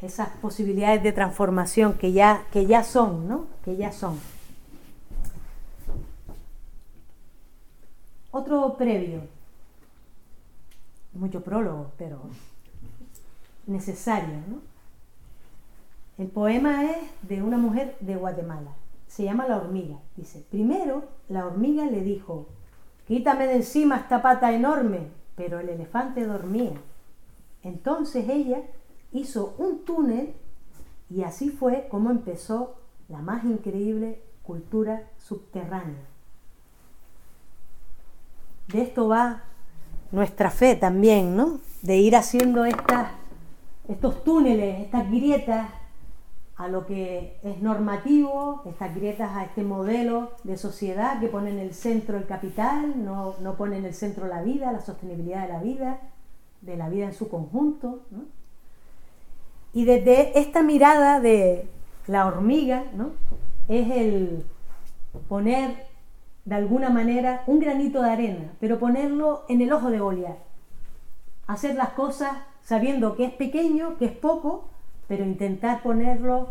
[SPEAKER 2] esas posibilidades de transformación que ya, que ya son, ¿no? Que ya son. Otro previo, mucho prólogo, pero necesario, ¿no? El poema es de una mujer de Guatemala. Se llama La hormiga. Dice, primero la hormiga le dijo, quítame de encima esta pata enorme, pero el elefante dormía. Entonces ella hizo un túnel y así fue como empezó la más increíble cultura subterránea. De esto va nuestra fe también, ¿no? De ir haciendo estos túneles, estas grietas a lo que es normativo, estas grietas a este modelo de sociedad que pone en el centro el capital, no, no pone en el centro la vida, la sostenibilidad de la vida, de la vida en su conjunto. ¿no? Y desde esta mirada de la hormiga, ¿no? es el poner de alguna manera un granito de arena, pero ponerlo en el ojo de Goliat. Hacer las cosas sabiendo que es pequeño, que es poco, pero intentar ponerlo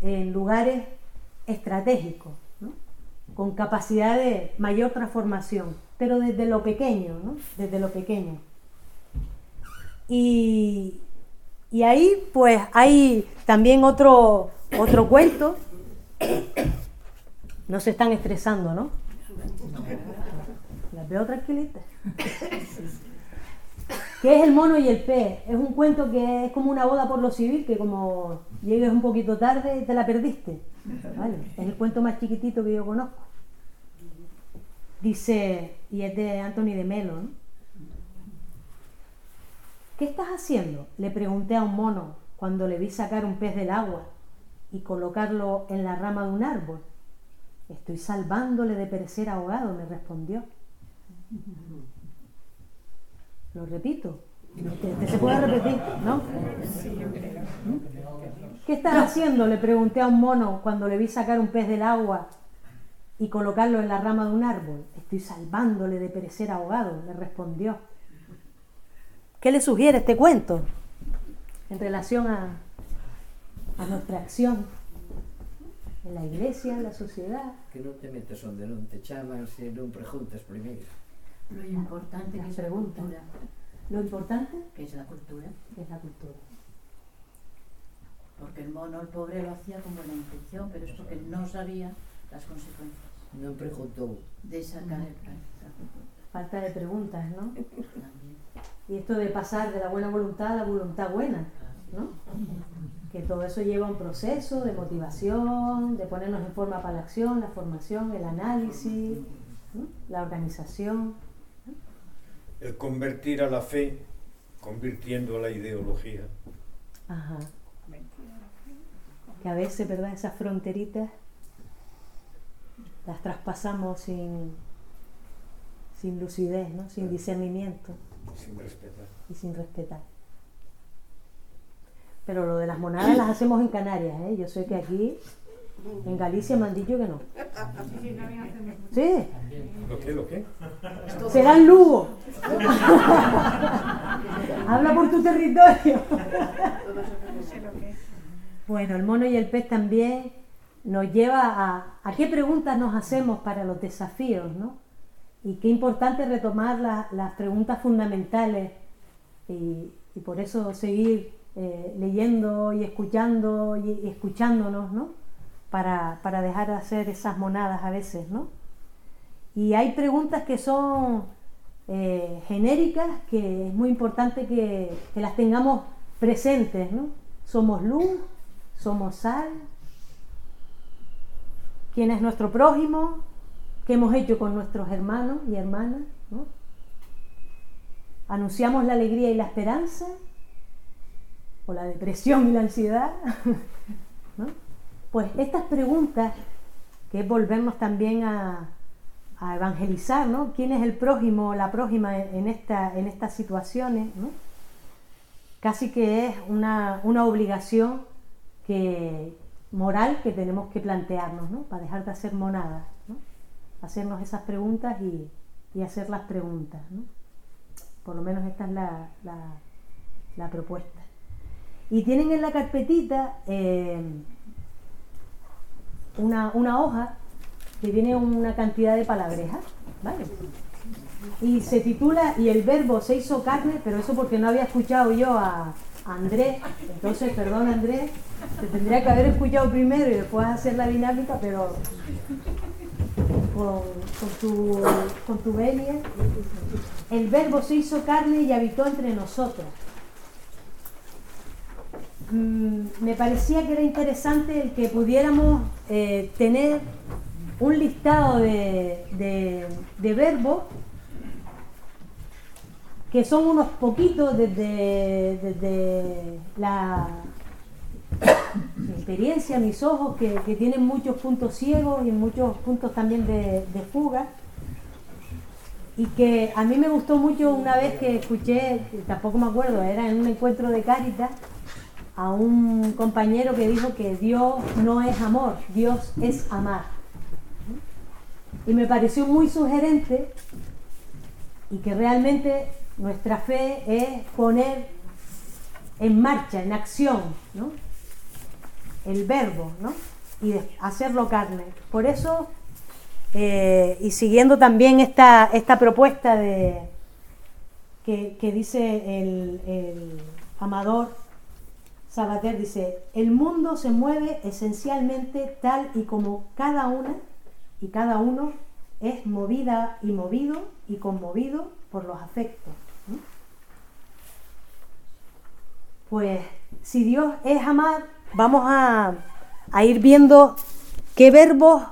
[SPEAKER 2] en lugares estratégicos, con capacidad de mayor transformación, pero desde lo pequeño, ¿no? desde lo pequeño. Y, y ahí pues hay también otro, otro cuento. No se están estresando, ¿no? Las veo tranquilitas. ¿Qué es el mono y el pez? Es un cuento que es como una boda por lo civil, que como llegues un poquito tarde te la perdiste. ¿Vale? Es el cuento más chiquitito que yo conozco. Dice, y es de Anthony de Melo, ¿no? ¿Qué estás haciendo? Le pregunté a un mono cuando le vi sacar un pez del agua y colocarlo en la rama de un árbol. Estoy salvándole de perecer ahogado, me respondió. Lo repito. ¿Te, se puede repetir? ¿No? ¿Qué estás haciendo? Le pregunté a un mono cuando le vi sacar un pez del agua y colocarlo en la rama de un árbol. Estoy salvándole de perecer ahogado, me respondió. ¿Qué le sugiere este cuento en relación a, a nuestra acción en la iglesia, en la sociedad?
[SPEAKER 4] Que non te metes onde non te chaman se non preguntas primeiro.
[SPEAKER 15] Lo importante que es la
[SPEAKER 2] pregunta.
[SPEAKER 15] cultura.
[SPEAKER 2] Lo importante
[SPEAKER 15] Que es la cultura.
[SPEAKER 2] que es la cultura.
[SPEAKER 15] Porque el mono, el pobre, lo hacía con buena intención, pero es porque no sabía las consecuencias
[SPEAKER 4] Non preguntou.
[SPEAKER 15] de sacar el pez.
[SPEAKER 2] Falta de preguntas, ¿no?
[SPEAKER 15] También.
[SPEAKER 2] Y esto de pasar de la buena voluntad a la voluntad buena, ¿no? Que todo eso lleva un proceso de motivación, de ponernos en forma para la acción, la formación, el análisis, ¿no? la organización.
[SPEAKER 10] El convertir a la fe, convirtiendo a la ideología.
[SPEAKER 2] Ajá. Que a veces, ¿verdad? Esas fronteritas las traspasamos sin, sin lucidez, ¿no? Sin discernimiento
[SPEAKER 10] Sin respetar.
[SPEAKER 2] y sin respetar. Pero lo de las monadas las hacemos en Canarias, ¿eh? Yo sé que aquí, en Galicia me han dicho que no. Sí,
[SPEAKER 10] ¿Lo qué? ¿Lo qué?
[SPEAKER 2] será en Lugo. Habla por tu territorio. Bueno, el mono y el pez también nos lleva a, a qué preguntas nos hacemos para los desafíos, ¿no? Y qué importante retomar la- las preguntas fundamentales y, y por eso seguir eh, leyendo y escuchando y, escuchándonos, ¿no? para, para dejar de hacer esas monadas a veces, ¿no? Y hay preguntas que son eh, genéricas que es muy importante que, que las tengamos presentes, ¿no? Somos luz, somos sal, quién es nuestro prójimo, qué hemos hecho con nuestros hermanos y hermanas, ¿no? anunciamos la alegría y la esperanza, o la depresión y la ansiedad, ¿no? pues estas preguntas, que es volvernos también a, evangelizar, ¿no? ¿Quién es el prójimo o la prójima en, esta, en estas situaciones? Casi que es una, una obligación que, moral que tenemos que plantearnos, ¿no? Para dejar de hacer monadas, ¿no? Hacernos esas preguntas y, hacer las preguntas, ¿no? Por lo menos esta es la, la propuesta. Y tienen en la carpetita eh, una, una hoja que tiene una cantidad de palabrejas, ¿vale? Y se titula Y el verbo se hizo carne, pero eso porque no había escuchado yo a, Andrés, entonces perdón Andrés, te tendría que haber escuchado primero y después hacer la dinámica, pero con, tu, con tu venia, el verbo se hizo carne y habitó entre nosotros. Mm, me parecía que era interesante el que pudiéramos eh, tener un listado de, verbos que son unos poquitos desde, desde la mi experiencia, mis ojos, que, que, tienen muchos puntos ciegos y muchos puntos también de, de, fuga. Y que a mí me gustó mucho una vez que escuché, tampoco me acuerdo, era en un encuentro de Cáritas, a un compañero que dijo que Dios no es amor, Dios es amar. Y me pareció muy sugerente y que realmente nuestra fe es poner en marcha, en acción, ¿no? el verbo, ¿no? y hacerlo carne. Por eso, eh, y siguiendo también esta, esta propuesta de, que, que dice el, el amador Sabater, dice, el mundo se mueve esencialmente tal y como cada una y cada uno es movida y movido y conmovido por los afectos. Pues si Dios es amar, vamos a, a ir viendo qué verbos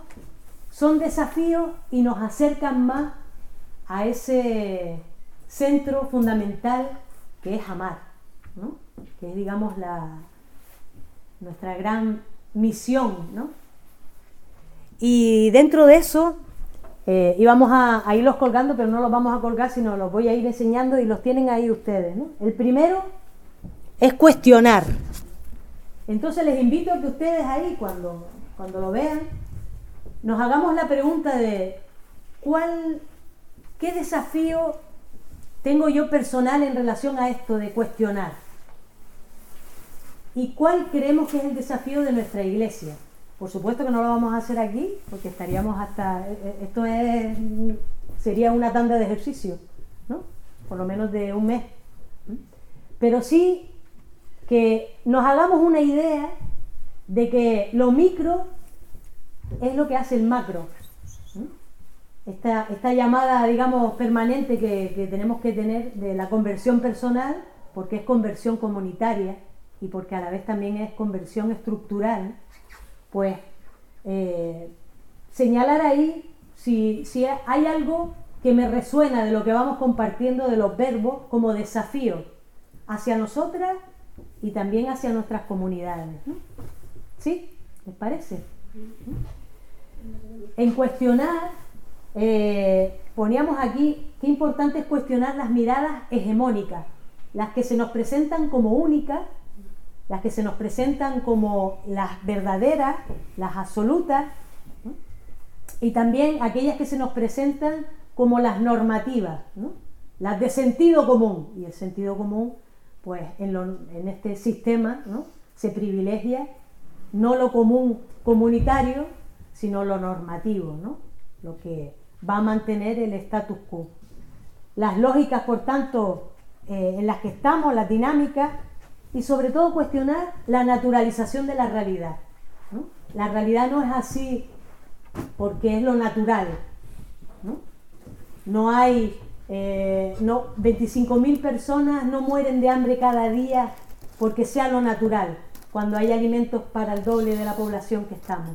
[SPEAKER 2] son desafíos y nos acercan más a ese centro fundamental que es amar, ¿no? Que es digamos la, nuestra gran misión. ¿no? Y dentro de eso eh, íbamos a, irlos colgando, pero no los vamos a colgar, sino los voy a ir enseñando y los tienen ahí ustedes. El primero es cuestionar. Entonces les invito a que ustedes ahí, cuando, cuando lo vean, nos hagamos la pregunta de cuál, qué desafío tengo yo personal en relación a esto de cuestionar. ¿Y cuál creemos que es el desafío de nuestra iglesia? Por supuesto que no lo vamos a hacer aquí, porque estaríamos hasta. Eh, eh, esto es, sería una tanda de ejercicio, ¿no? Por lo menos de un mes. Pero sí que nos hagamos una idea de que lo micro es lo que hace el macro. Esta, llamada, digamos, permanente que, tenemos que tener de la conversión personal, porque es conversión comunitaria y porque a la vez también es conversión estructural, pues eh, señalar ahí si, si hay algo que me resuena de lo que vamos compartiendo de los verbos como desafío hacia nosotras y también hacia nuestras comunidades. ¿Sí? ¿Les parece? En cuestionar, eh, poníamos aquí qué importante es cuestionar las miradas hegemónicas, las que se nos presentan como únicas, las que se nos presentan como las verdaderas, las absolutas, ¿no? y también aquellas que se nos presentan como las normativas, ¿no? las de sentido común. Y el sentido común pues en, este sistema se privilegia no lo común comunitario, sino lo normativo, ¿no? lo que va a mantener el status quo. Las lógicas, por tanto, eh, en las que estamos, las dinámicas, y sobre todo cuestionar la naturalización de la realidad. La realidad no es así porque es lo natural. No, hay eh, no, 25.000 personas no mueren de hambre cada día porque sea lo natural, cuando hay alimentos para el doble de la población que estamos.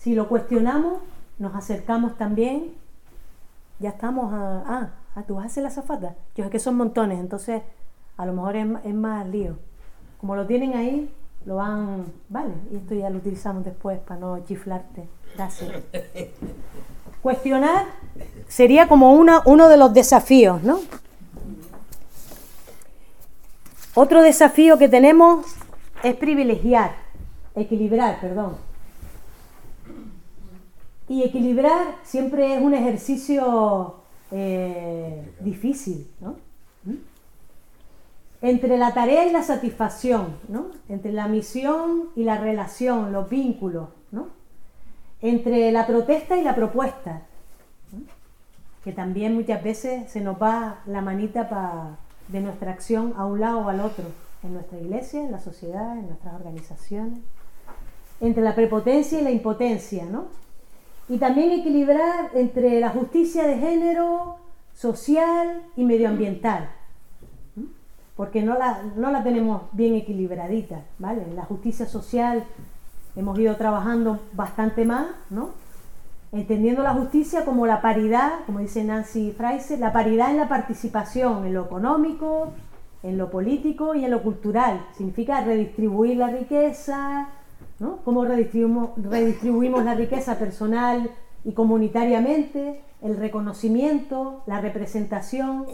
[SPEAKER 2] Si lo cuestionamos, nos acercamos también, ya estamos a... Ah, ah tú vas a hacer la zafata. Yo sé que son montones, entonces a lo mejor es, es más lío. Como lo tienen ahí, lo van... Vale, y esto ya lo utilizamos después para no chiflarte. Gracias. Cuestionar sería como una, uno de los desafíos, ¿no? Otro desafío que tenemos es privilegiar, equilibrar, perdón. Y equilibrar siempre es un ejercicio eh, difícil, ¿no? ¿Mm? Entre la tarea y la satisfacción, ¿no? Entre la misión y la relación, los vínculos, ¿no? Entre la protesta y la propuesta, que también muchas veces se nos va la manita para de nuestra acción a un lado o al otro, en nuestra iglesia, en la sociedad, en nuestras organizaciones, entre la prepotencia y la impotencia, ¿no? Y también equilibrar entre la justicia de género, social y medioambiental, porque no la, no la tenemos bien equilibradita, ¿vale? La justicia social hemos ido trabajando bastante más, ¿no? entendiendo la justicia como la paridad, como dice Nancy Fraser, la paridad en la participación, en lo económico, en lo político y en lo cultural. Significa redistribuir la riqueza, Cómo redistribuimos la riqueza personal y comunitariamente, el reconocimiento, la representación.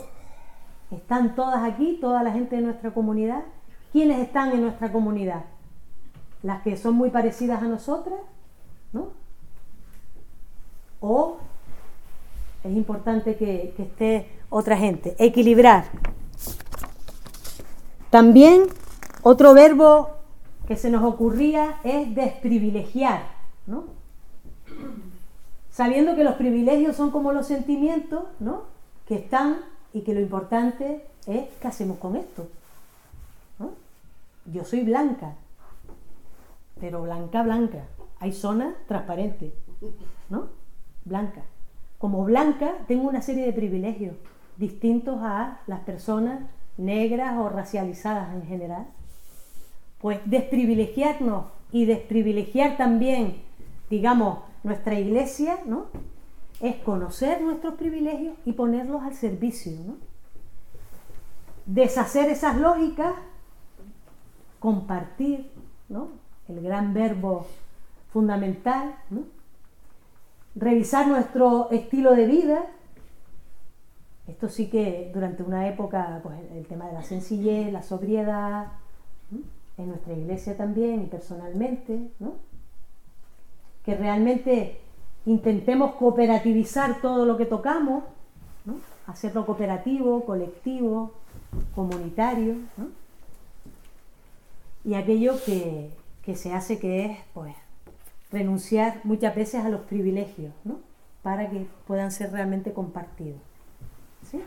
[SPEAKER 2] Están todas aquí, toda la gente de nuestra comunidad. ¿Quiénes están en nuestra comunidad? Las que son muy parecidas a nosotras, ¿no? o es importante que, esté otra gente. Equilibrar. También otro verbo que se nos ocurría es desprivilegiar, ¿no? Sabiendo que los privilegios son como los sentimientos, ¿no? Que están y que lo importante es qué hacemos con esto. Yo soy blanca, pero blanca, blanca. Hay zonas transparentes, ¿no? blanca. Como blanca tengo una serie de privilegios distintos a las personas negras o racializadas en general. Pues desprivilegiarnos y desprivilegiar también, digamos, nuestra iglesia, ¿no? Es conocer nuestros privilegios y ponerlos al servicio, ¿no? Deshacer esas lógicas, compartir, ¿no? El gran verbo fundamental, ¿no? revisar nuestro estilo de vida. Esto sí que durante una época, pues el, tema de la sencillez, la sobriedad, en nuestra iglesia también y personalmente, ¿no? que realmente intentemos cooperativizar todo lo que tocamos, ¿no? hacerlo cooperativo, colectivo, comunitario, y aquello que, que se hace que es pues renunciar muchas veces a los privilegios, ¿no? Para que puedan ser realmente compartidos. ¿Sí?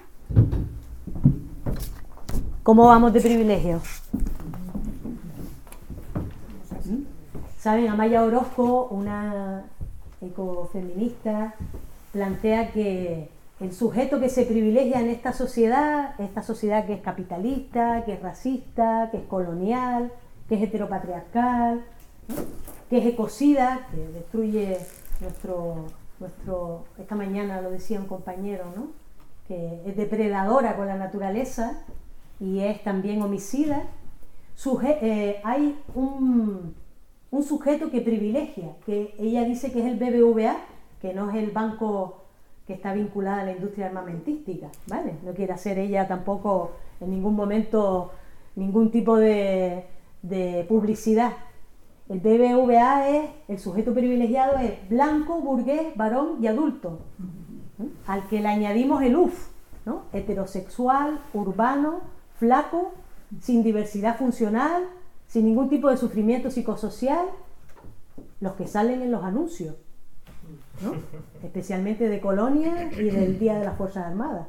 [SPEAKER 2] ¿Cómo vamos de privilegios? ¿Mm? Saben, Amaya Orozco, una ecofeminista, plantea que el sujeto que se privilegia en esta sociedad, esta sociedad que es capitalista, que es racista, que es colonial, que es heteropatriarcal, que es ecocida, que destruye nuestro, nuestro, esta mañana lo decía un compañero, ¿no? que es depredadora con la naturaleza y es también homicida, eh, hay un, un, sujeto que privilegia, que ella dice que es el BBVA, que no es el banco que está vinculado a la industria armamentística, ¿vale? No quiere hacer ella tampoco en ningún momento ningún tipo de, de publicidad el BBVA es, el sujeto privilegiado es blanco, burgués, varón y adulto, al que le añadimos el UF, ¿no? heterosexual, urbano, flaco, sin diversidad funcional, sin ningún tipo de sufrimiento psicosocial, los que salen en los anuncios, especialmente de Colonia y del Día de las Fuerzas Armadas.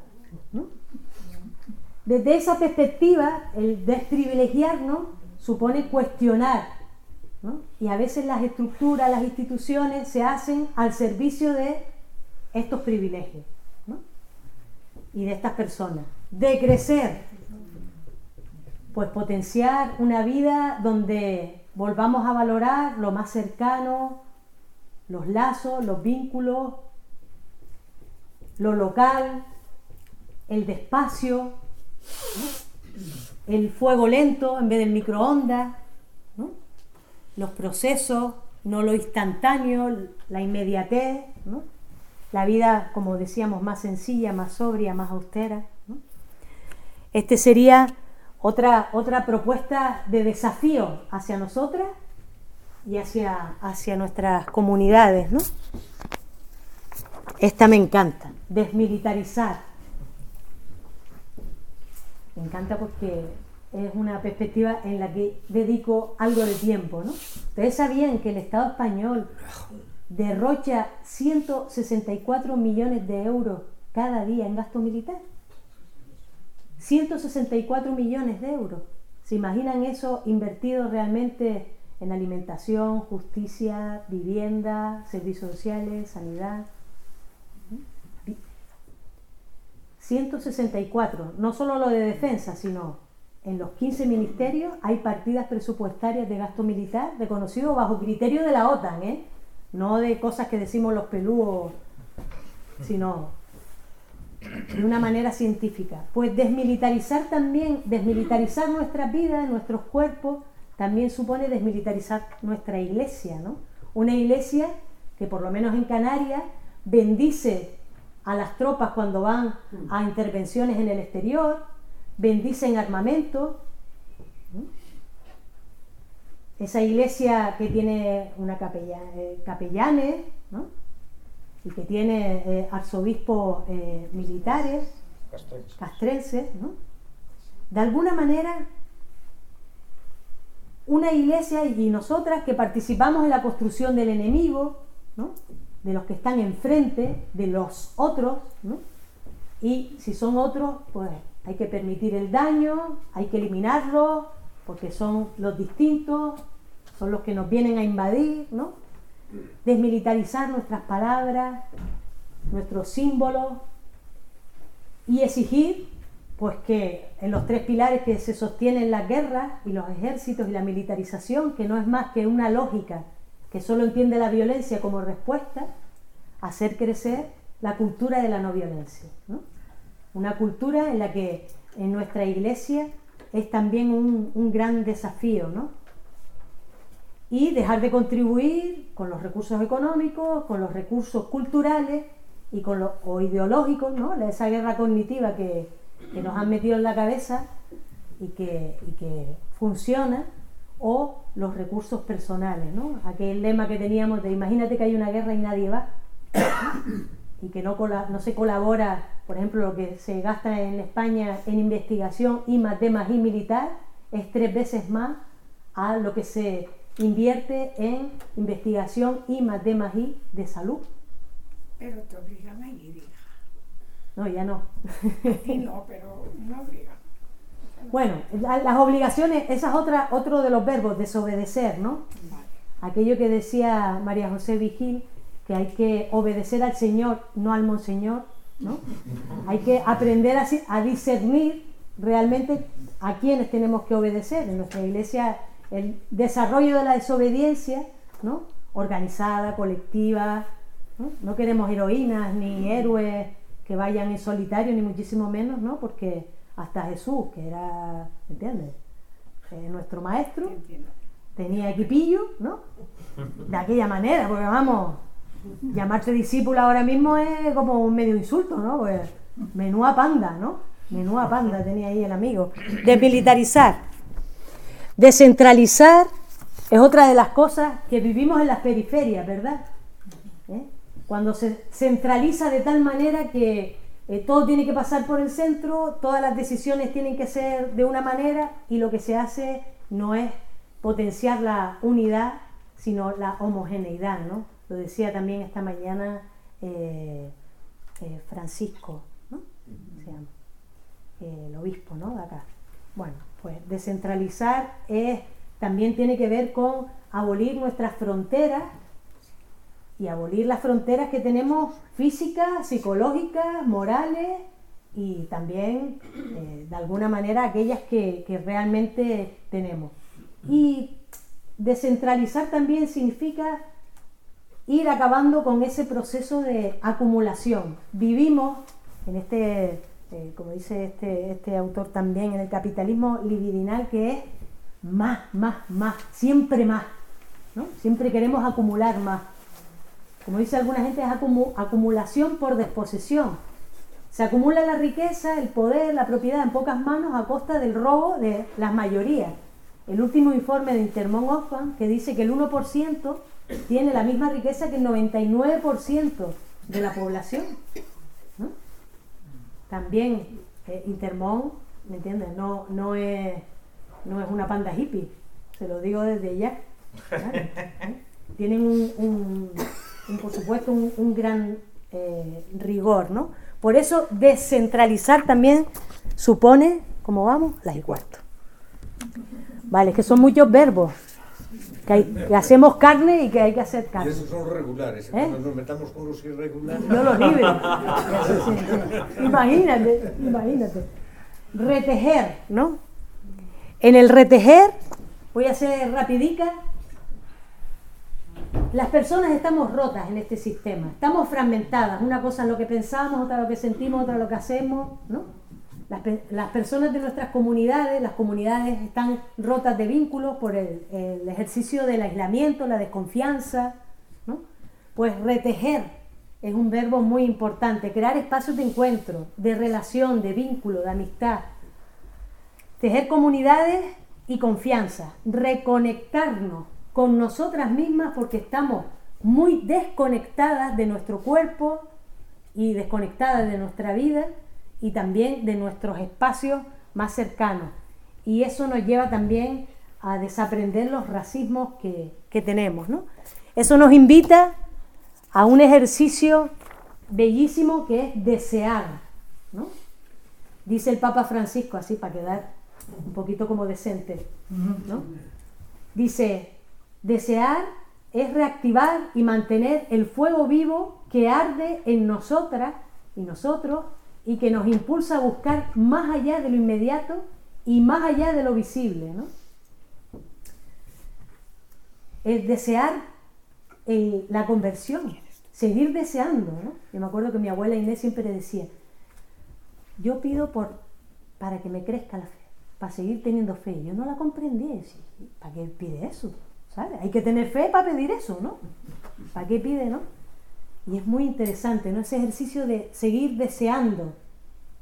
[SPEAKER 2] Desde esa perspectiva, el desprivilegiarnos supone cuestionar, ¿no? y a veces las estructuras, las instituciones se hacen al servicio de estos privilegios ¿no? y de estas personas. De crecer, pues potenciar una vida donde volvamos a valorar lo más cercano, los lazos, los vínculos, lo local, el despacio, el fuego lento en vez del microondas, los procesos, no lo instantáneo, la inmediatez, la vida, como decíamos, más sencilla, más sobria, más austera. Este sería otra, otra propuesta de desafío hacia nosotras y hacia, hacia nuestras comunidades. ¿no? Esta me encanta, desmilitarizar. Me encanta porque es una perspectiva en la que dedico algo de tiempo. ¿no? Ustedes sabían que el Estado español derrocha 164 millones de euros cada día en gasto militar. 164 millones de euros. ¿Se imaginan eso invertido realmente en alimentación, justicia, vivienda, servicios sociales, sanidad? 164, no solo lo de defensa, sino en los 15 ministerios hay partidas presupuestarias de gasto militar reconocido bajo criterio de la OTAN, ¿eh? no de cosas que decimos los pelúos, sino de una manera científica. Pues desmilitarizar también, desmilitarizar nuestras vidas, nuestros cuerpos, también supone desmilitarizar nuestra iglesia, ¿no? Una iglesia que por lo menos en Canarias bendice a las tropas cuando van a intervenciones en el exterior, bendicen armamento. Esa iglesia que tiene una capella, eh, capellanes ¿no? Y que tiene eh, arzobispos eh, militares,
[SPEAKER 10] Castrenses.
[SPEAKER 2] castrenses, ¿no? de alguna manera una iglesia y nosotras que participamos en la construcción del enemigo, ¿no? de los que están enfrente, de los otros, ¿no? y si son otros, pues hay que permitir el daño, hay que eliminarlos, porque son los distintos, son los que nos vienen a invadir, ¿no? Desmilitarizar nuestras palabras, nuestros símbolos y exigir pues que en los tres pilares que se sostienen las guerras y los ejércitos y la militarización, que no es más que una lógica que solo entiende la violencia como respuesta, hacer crecer la cultura de la no violencia. ¿no? Una cultura en la que en nuestra iglesia es también un, un gran desafío, ¿no? Y dejar de contribuir con los recursos económicos, con los recursos culturales y con los o ideológicos, ¿no? Esa guerra cognitiva que, que nos han metido en la cabeza y que, y que funciona, o los recursos personales, ¿no? Aquel lema que teníamos de imagínate que hay una guerra y nadie va, y que no, no se colabora, por ejemplo, lo que se gasta en España en investigación y más D más I militar, es tres veces más a lo que se invierte en investigación y más D más I de salud.
[SPEAKER 3] Pero te obligan a ir, hija.
[SPEAKER 2] No, ya no.
[SPEAKER 3] Sí, no, pero no obligan.
[SPEAKER 2] Bueno, la- las obligaciones, esa es otra, otro de los verbos, desobedecer, ¿no? Aquello que decía María José Vigil, que hay que obedecer al Señor, no al Monseñor, ¿no? Hay que aprender a, a discernir realmente a quienes tenemos que obedecer. En nuestra iglesia, el desarrollo de la desobediencia, ¿no? Organizada, colectiva, ¿no? No queremos heroínas ni héroes que vayan en solitario, ni muchísimo menos, ¿no? Porque hasta Jesús, que era, ¿entiendes? Eh, nuestro maestro, tenía equipillo, ¿no? De aquella manera, porque vamos, llamarte discípulo ahora mismo es como un medio insulto, ¿no? Pues menúa panda, ¿no? Menúa panda tenía ahí el amigo. Desmilitarizar. Descentralizar es otra de las cosas que vivimos en las periferias, ¿verdad? ¿Eh? Cuando se centraliza de tal manera que eh, todo tiene que pasar por el centro, todas las decisiones tienen que ser de una manera y lo que se hace no es potenciar la unidad, sino la homogeneidad, ¿no? Lo decía también esta mañana eh, Francisco, ¿no? Se llama, el obispo, ¿no? De acá. Bueno, Pues descentralizar es, también tiene que ver con abolir nuestras fronteras y abolir las fronteras que tenemos físicas, psicológicas, morales y también eh, de alguna manera aquellas que, que realmente tenemos. Y descentralizar también significa ir acabando con ese proceso de acumulación. Vivimos en este, eh, como dice este, este autor también, en el capitalismo libidinal que es más, más, más, siempre más. ¿no? Siempre queremos acumular más. Como dice alguna gente, es acumulación por disposición. Se acumula la riqueza, el poder, la propiedad en pocas manos a costa del robo de las mayorías. El último informe de Intermon Oxfam que dice que el 1% tiene la misma riqueza que el 99% de la población. También eh, Intermon, ¿me entiendes? No, no, es, no es una panda hippie, se lo digo desde ya. Tienen un, por supuesto, un, gran eh, rigor, ¿no? Por eso descentralizar también supone, ¿cómo vamos? Las y cuarto. Vale, que son muchos verbos. Que, hacemos carne y que hay que hacer carne.
[SPEAKER 10] Y esos son regulares. ¿Eh? Cuando nos metamos con los irregulares.
[SPEAKER 2] No los libres. Imagínate, imagínate. Retejer, ¿no? En el retejer, voy a hacer rapidica. Las personas estamos rotas en este sistema, estamos fragmentadas. Una cosa es lo que pensamos, otra lo que sentimos, otra lo que hacemos, ¿no? Las, personas de nuestras comunidades, las comunidades están rotas de vínculos por el, ejercicio del aislamiento, la desconfianza, ¿no? Pues retejer es un verbo muy importante, crear espacios de encuentro, de relación, de vínculo, de amistad. Tejer comunidades y confianza, reconectarnos con nosotras mismas porque estamos muy desconectadas de nuestro cuerpo y desconectadas de nuestra vida y también de nuestros espacios más cercanos. Y eso nos lleva también a desaprender los racismos que, tenemos. ¿no? Eso nos invita a un ejercicio bellísimo que es desear. ¿no? Dice el Papa Francisco, así para quedar un poquito como decente. ¿no? Dice, desear es reactivar y mantener el fuego vivo que arde en nosotras y nosotros y que nos impulsa a buscar más allá de lo inmediato y más allá de lo visible. ¿no? El desear la conversión, seguir deseando. ¿no? Yo me acuerdo que mi abuela Inés siempre decía, yo pido por, para que me crezca la fe, para seguir teniendo fe. Yo no la comprendí, ¿para qué pide eso? ¿Sabes? Hay que tener fe para pedir eso, ¿no? ¿Para qué pide, no? Y es muy interesante, ¿no? Ese ejercicio de seguir deseando,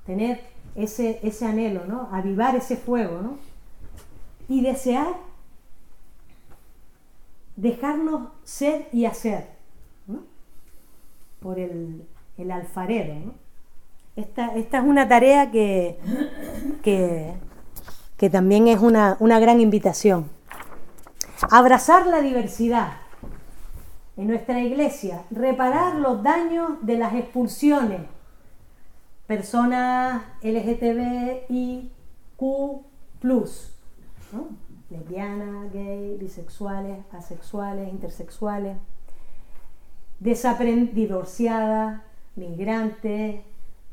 [SPEAKER 2] tener ese, ese anhelo, ¿no? Avivar ese fuego, ¿no? Y desear dejarnos ser y hacer. Por el, alfarero, ¿no? Esta, esta, es una tarea que, que, que también es una, una gran invitación. Abrazar la diversidad en nuestra iglesia, reparar los daños de las expulsiones, personas LGTBIQ, ¿no? lesbianas, gay, bisexuales, asexuales, intersexuales, divorciadas, migrantes,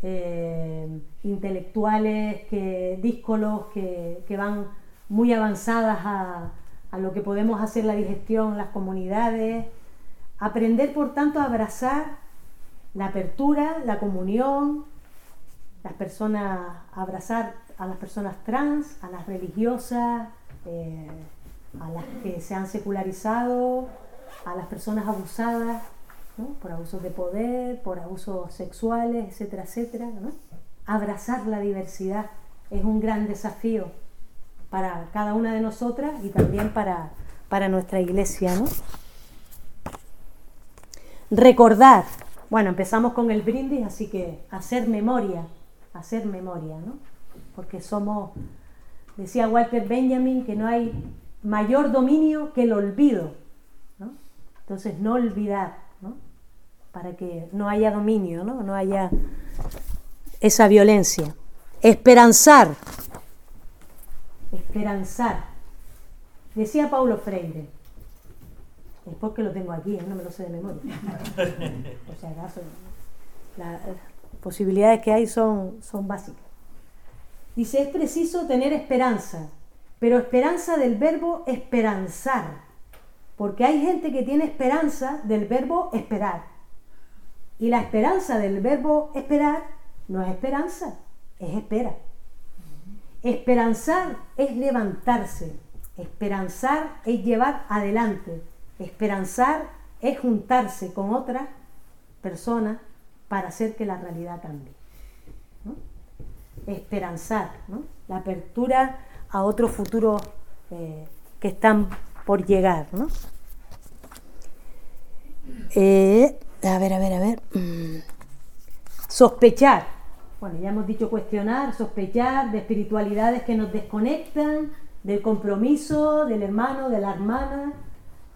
[SPEAKER 2] eh, intelectuales, que, díscolos que, que, van muy avanzadas a, a lo que podemos hacer la digestión, las comunidades, Aprender, por tanto, a abrazar la apertura, la comunión, las personas, abrazar a las personas trans, a las religiosas, eh, a las que se han secularizado, a las personas abusadas por abusos de poder, por abusos sexuales, etcétera, etcétera. Abrazar la diversidad es un gran desafío para cada una de nosotras y también para, para nuestra iglesia. ¿no? Recordar. Bueno, empezamos con el brindis, así que hacer memoria, hacer memoria, ¿no? Porque somos, decía Walter Benjamin, que no hay mayor dominio que el olvido, ¿no? Entonces, no olvidar, ¿no? Para que no haya dominio, ¿no? No haya esa violencia. Esperanzar. esperanzar. Decía Paulo Freire, es porque lo tengo aquí, ¿eh? no me lo sé de memoria. O sea, acaso, las posibilidades que hay son, son básicas. Dice, es preciso tener esperanza, pero esperanza del verbo esperanzar, porque hay gente que tiene esperanza del verbo esperar. Y la esperanza del verbo esperar no es esperanza, es espera. Esperanzar es levantarse, esperanzar es llevar adelante, esperanzar es juntarse con otra persona para hacer que la realidad cambie. Esperanzar, ¿no? la apertura a otros futuros eh, que están por llegar. ¿no? Eh, a ver, a ver, a ver. Mm. Sospechar. Bueno, ya hemos dicho cuestionar, sospechar de espiritualidades que nos desconectan, del compromiso del hermano, de la hermana,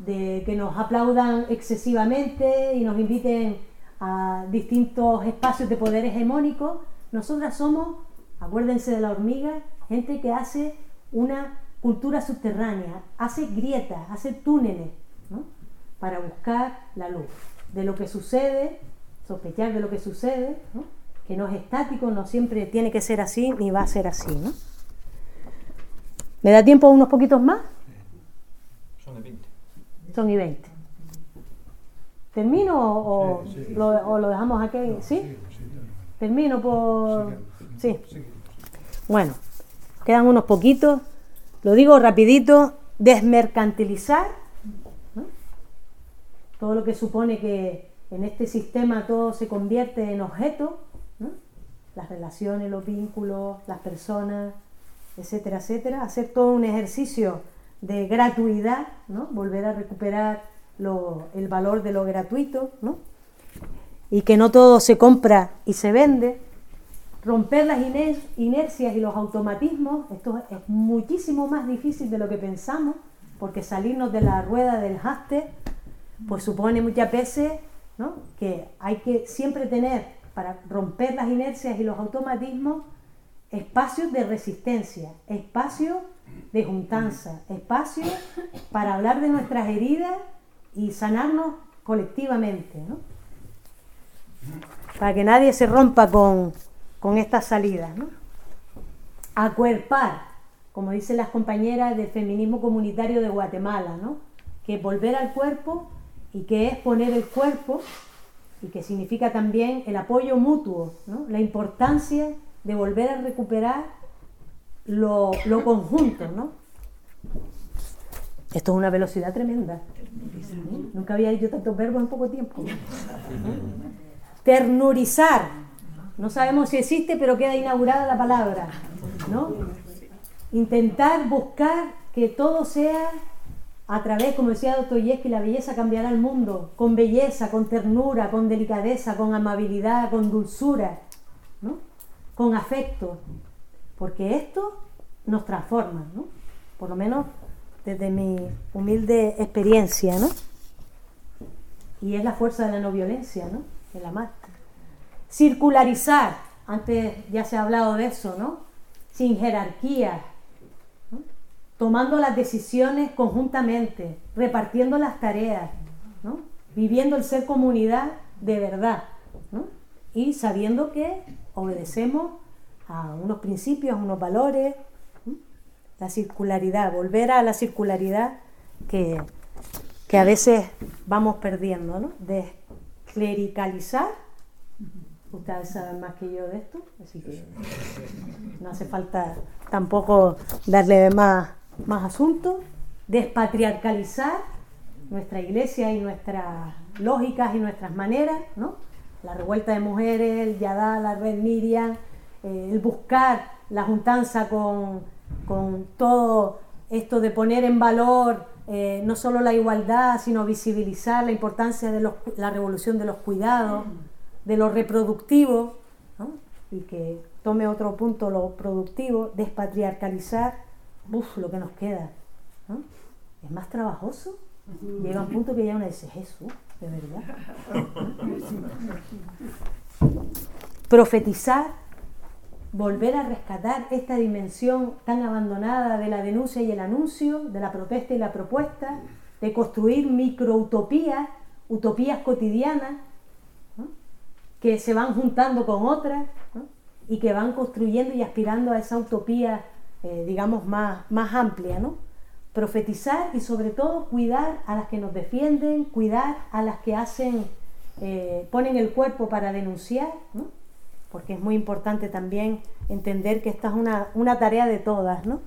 [SPEAKER 2] de que nos aplaudan excesivamente y nos inviten a distintos espacios de poder hegemónico. Nosotras somos, acuérdense de la hormiga, gente que hace una cultura subterránea, hace grietas, hace túneles, para buscar la luz de lo que sucede, sospechar de lo que sucede, que no es estático, no siempre tiene que ser así ni va a ser así. ¿no? ¿Me da tiempo unos poquitos más?
[SPEAKER 1] Son de 20.
[SPEAKER 2] Son y 20. ¿Termino o,
[SPEAKER 7] Sí, sí.
[SPEAKER 2] Lo, o lo dejamos aquí? ¿Sí? Termino por... Sí. Bueno, quedan unos poquitos. Lo digo rapidito. Desmercantilizar. ¿no? Todo lo que supone que en este sistema todo se convierte en objeto. ¿no? Las relaciones, los vínculos, las personas, etcétera, etcétera. Hacer todo un ejercicio de gratuidad, ¿no? Volver a recuperar lo- el valor de lo gratuito, ¿no? Y que no todo se compra y se vende. Romper las iner- inercias y los automatismos, esto es muchísimo más difícil de lo que pensamos, porque salirnos de la rueda del háster, pues supone muchas veces ¿no? que hay que siempre tener, para romper las inercias y los automatismos, espacios de resistencia, espacios de juntanza, espacios para hablar de nuestras heridas y sanarnos colectivamente, ¿no? para que nadie se rompa con, con estas salidas. ¿no? Acuerpar, como dicen las compañeras del feminismo comunitario de Guatemala, ¿no? que volver al cuerpo y que es poner el cuerpo y que significa también el apoyo mutuo, ¿no? la importancia de volver a recuperar lo, lo conjunto. ¿no? Esto es una velocidad tremenda. Nunca había dicho tantos verbos en poco tiempo. Ternurizar. No sabemos si existe, pero queda inaugurada la palabra. ¿no? Intentar buscar que todo sea a través, como decía Dostoyevsky, la belleza cambiará el mundo, con belleza, con ternura, con delicadeza, con amabilidad, con dulzura, ¿no? con afecto, porque esto nos transforma, ¿no? por lo menos desde mi humilde experiencia, ¿no? y es la fuerza de la no violencia, ¿no? el amar. Circularizar, antes ya se ha hablado de eso, ¿no? sin jerarquía, tomando las decisiones conjuntamente, repartiendo las tareas, ¿no? viviendo el ser comunidad de verdad ¿no? y sabiendo que obedecemos a unos principios, a unos valores, la circularidad, volver a la circularidad que, que a veces vamos perdiendo, ¿no? desclericalizar. Ustedes saben más que yo de esto, así que no hace falta tampoco darle más más asuntos, despatriarcalizar nuestra iglesia y nuestras lógicas y nuestras maneras, ¿no? La revuelta de mujeres, el Yadá, la red Miriam, eh, el buscar la juntanza con, con, todo esto de poner en valor eh, no solo la igualdad, sino visibilizar la importancia de los, la revolución de los cuidados, de lo reproductivo, y que tome otro punto lo productivo, despatriarcalizar Uf, lo que nos queda. ¿no? Es más trabajoso. Llega un punto que ya uno dice, Jesús, de verdad. Profetizar, volver a rescatar esta dimensión tan abandonada de la denuncia y el anuncio, de la protesta y la propuesta, de construir microutopías, utopías cotidianas, que se van juntando con otras y que van construyendo y aspirando a esa utopía, eh, digamos, más, más amplia. ¿no? Profetizar y sobre todo cuidar a las que nos defienden, cuidar a las que hacen, eh, ponen el cuerpo para denunciar, ¿no? Porque es muy importante también entender que esta es una, una tarea de todas, ¿no?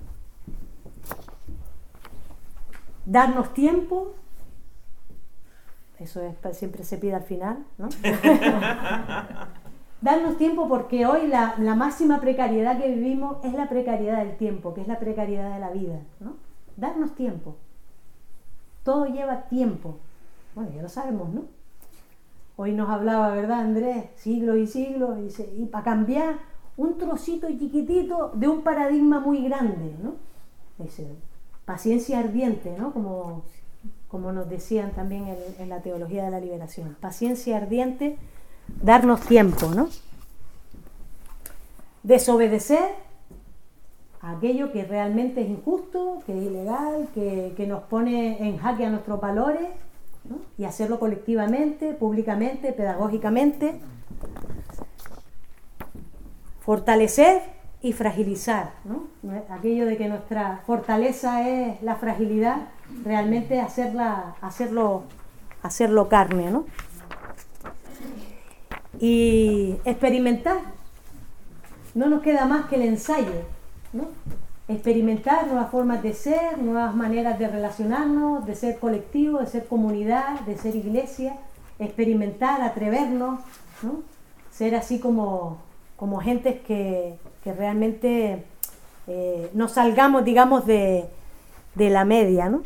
[SPEAKER 2] Darnos tiempo, eso es, siempre se pide al final, ¿no? Darnos tiempo porque hoy la, la, máxima precariedad que vivimos es la precariedad del tiempo, que es la precariedad de la vida, ¿no? Darnos tiempo. Todo lleva tiempo. Bueno, ya lo sabemos, ¿no? Hoy nos hablaba, ¿verdad, Andrés? Siglos y siglos, y, y para cambiar un trocito chiquitito de un paradigma muy grande, ¿no? Dice, paciencia ardiente, ¿no? Como, como nos decían también en, en, la teología de la liberación. Paciencia ardiente, darnos tiempo, ¿no? Desobedecer a aquello que realmente es injusto, que es ilegal, que, que nos pone en jaque a nuestros valores y hacerlo colectivamente, públicamente, pedagógicamente. Fortalecer y fragilizar. ¿no? Aquello de que nuestra fortaleza es la fragilidad, realmente hacerla, hacerlo, hacerlo carne. ¿no? Y experimentar. No nos queda más que el ensayo. ¿no? Experimentar nuevas formas de ser, nuevas maneras de relacionarnos, de ser colectivo, de ser comunidad, de ser iglesia, experimentar, atrevernos, ¿no? ser así como, como gentes que, que realmente eh, nos salgamos, digamos, de, de la media. ¿no?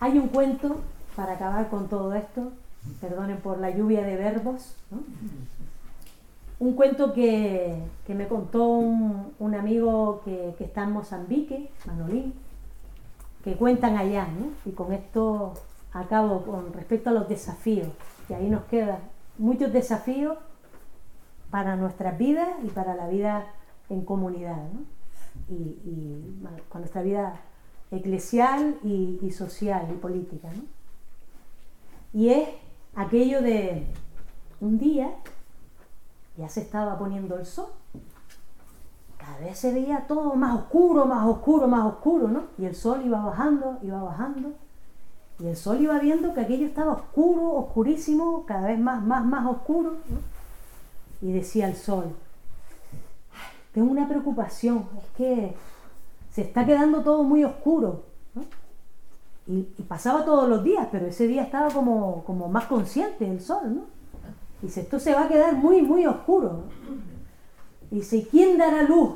[SPEAKER 2] Hay un cuento, para acabar con todo esto, perdonen por la lluvia de verbos. Un cuento que, que me contó un, un amigo que, que, está en Mozambique, Manolín, que cuentan allá, ¿no? Y con esto acabo con respecto a los desafíos, y ahí nos quedan muchos desafíos para nuestras vidas y para la vida en comunidad, ¿no? y, y, con nuestra vida eclesial y, y social y política. ¿no? Y es aquello de un día ya se estaba poniendo el sol. Cada vez se veía todo más oscuro, más oscuro, más oscuro, ¿no? Y el sol iba bajando, iba bajando. Y el sol iba viendo que aquello estaba oscuro, oscurísimo, cada vez más, más, más oscuro. ¿no? Y decía el sol, tengo una preocupación, es que se está quedando todo muy oscuro. ¿no? Y, y, pasaba todos los días, pero ese día estaba como, como más consciente el sol, ¿no? Dice, esto se va a quedar muy, muy oscuro. Dice, ¿quién dará luz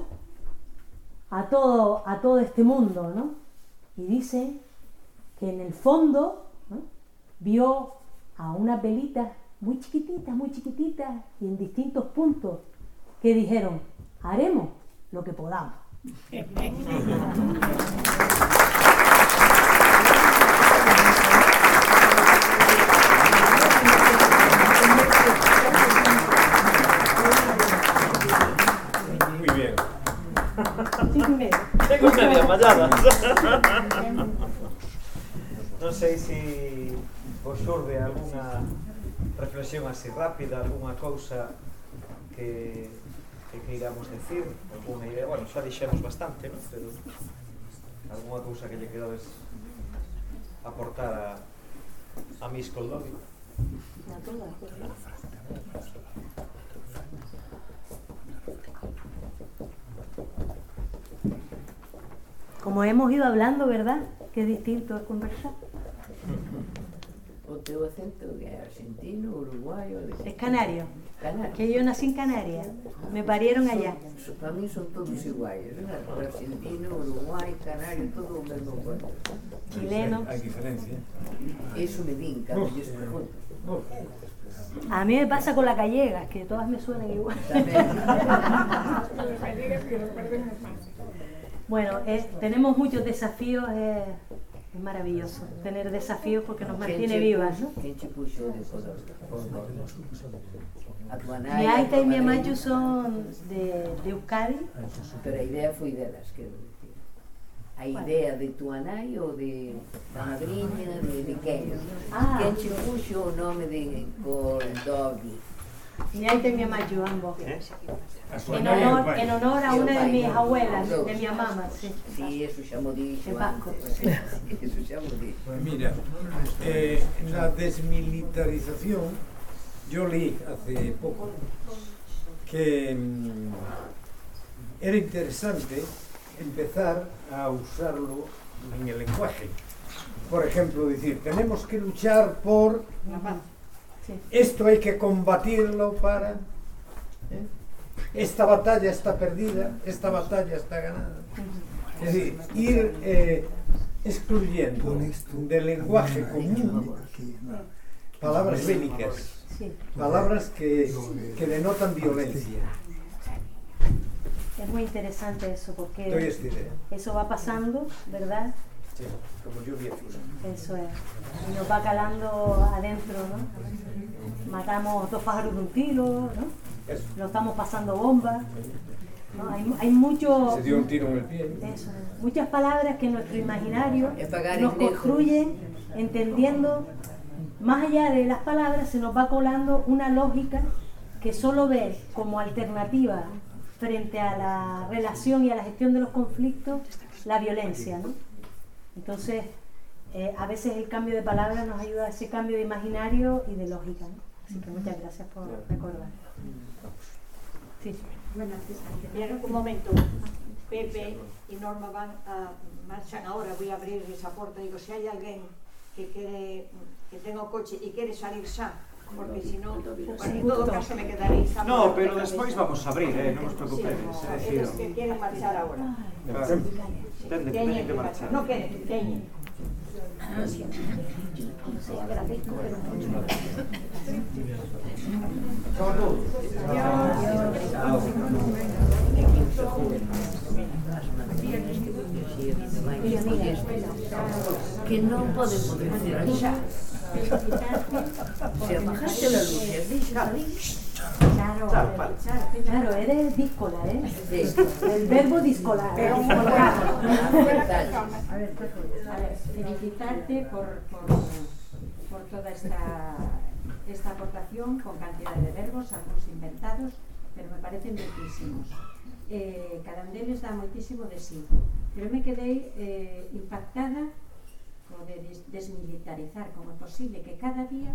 [SPEAKER 2] a todo, a todo este mundo? ¿no? Y dice que en el fondo vio a una velita muy chiquitita, muy chiquitita, y en distintos puntos, que dijeron, haremos lo que podamos.
[SPEAKER 1] traballadas. non sei se vos surde algunha reflexión así rápida, algunha cousa que, que queiramos decir, alguna idea, bueno, xa dixemos bastante, non? Pero algunha cousa que lle quedades aportar a, a Miss Coldovi.
[SPEAKER 2] Na toda, Como hemos ido hablando, ¿verdad? Qué distinto es conversar.
[SPEAKER 4] O teu acento é argentino, uruguayo... De...
[SPEAKER 2] Es canario.
[SPEAKER 4] Canario.
[SPEAKER 2] Que yo nací en Canarias. Me parieron allá.
[SPEAKER 4] Son, para mí son todos iguales. ¿no? Argentino, uruguay, canario, todo o mesmo cuento.
[SPEAKER 2] Chileno.
[SPEAKER 10] Hai diferencia.
[SPEAKER 4] Eso me din cando lles pregunto.
[SPEAKER 2] A mí me pasa con la gallega, que todas me suenan igual. Bueno, es, tenemos muchos desafíos, es, Es maravilloso tener desafíos porque nos mantiene vivas, ¿no?
[SPEAKER 4] De
[SPEAKER 2] Mi aita y mi amayo son de, de Euskadi.
[SPEAKER 4] Pero a idea foi delas, quero dicir. A idea de tua nai ou de da madriña, de, de quen?
[SPEAKER 2] Ah.
[SPEAKER 4] Quen che puxo o nome de Goldogui?
[SPEAKER 2] En
[SPEAKER 4] nai e o
[SPEAKER 2] honor, en honor a una de mis abuelas, de mi mamá, sí.
[SPEAKER 4] Sí, eso
[SPEAKER 2] En
[SPEAKER 4] xa mo dixo.
[SPEAKER 10] Mira, eh, la desmilitarización, yo leí hace poco que mm, era interesante empezar a usarlo en el lenguaje. Por ejemplo, decir, tenemos que luchar por esto hay que combatirlo para ¿eh? esta batalla está perdida, esta batalla está ganada. Es decir, ir eh, excluyendo del lenguaje común palabras bélicas, palabras que, que denotan violencia.
[SPEAKER 2] Es muy interesante eso porque eso va pasando, ¿verdad?
[SPEAKER 10] Como lluvia.
[SPEAKER 2] Eso es. Y nos va calando adentro, ¿no? Matamos dos pájaros de un tiro, ¿no?
[SPEAKER 10] Eso.
[SPEAKER 2] Lo estamos pasando bombas. ¿no? Hay, hay mucho,
[SPEAKER 10] Se dio un tiro en el pie.
[SPEAKER 2] eso es. muchas palabras que en nuestro imaginario nos construyen entendiendo, más allá de las palabras, se nos va colando una lógica que solo ve como alternativa frente a la relación y a la gestión de los conflictos la violencia. ¿no? Entonces, eh, a veces el cambio de palabras nos ayuda a ese cambio de imaginario y de lógica. ¿no? Así que muchas gracias por recordar. Sí.
[SPEAKER 19] Bueno, un momento. Pepe y Norma van a marchan ahora. Voy a abrir esa puerta. Digo, si hay alguien que quiere, que tenga un coche y quiere salir sa, porque si non, en todo caso me quedaréis
[SPEAKER 1] No, pero despois vamos a abrir, eh, non os preocupedes.
[SPEAKER 19] Sí,
[SPEAKER 1] eh,
[SPEAKER 19] sí, que queren marchar agora.
[SPEAKER 1] Claro. Tende, teñen que marchar.
[SPEAKER 19] Non queren, teñen. Lo siento, yo agradezco, pero mucho.
[SPEAKER 1] Chao a todos. Chao. Chao.
[SPEAKER 4] Que non podemos denunciar xa. Se apagaste la luz
[SPEAKER 2] Claro,
[SPEAKER 1] Claro,
[SPEAKER 2] eres díscola, ¿eh?
[SPEAKER 4] Sí.
[SPEAKER 2] El verbo discolar.
[SPEAKER 20] Pero un
[SPEAKER 2] discolar.
[SPEAKER 20] A ver, a ver, felicitarte por, por, por toda esta, esta aportación con cantidad de verbos, algunos inventados, pero me parecen riquísimos. Eh, cada un deles dá moitísimo de sí. Pero me quedei eh, impactada de des desmilitarizar, como é posible que cada día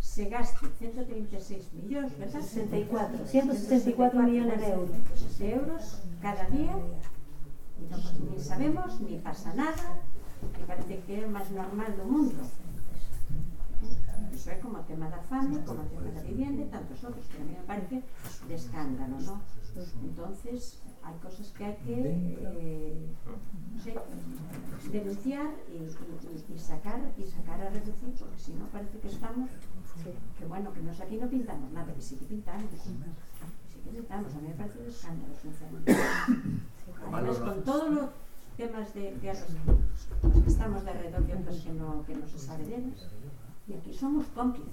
[SPEAKER 20] se gaste 136 millóns, ¿verdad?
[SPEAKER 2] 64, 164 millóns de euros.
[SPEAKER 20] De euros cada día, e non ni sabemos, ni pasa nada, que parece que é o máis normal do mundo. Iso é como o tema da fame, como o tema da vivienda e tantos outros que a mí me parece de escándalo, non? Entonces, hai cosas que hai que eh, no sé, denunciar e sacar e sacar a reducir, porque si no parece que estamos que bueno, que nos aquí no pintamos nada, que sí que pintamos, que sí que pintamos, a mí me parece un escándalo. Además, con todos los temas de los que estamos de alrededor de otros que no, que no se sabe de ellos, y aquí somos cómplices.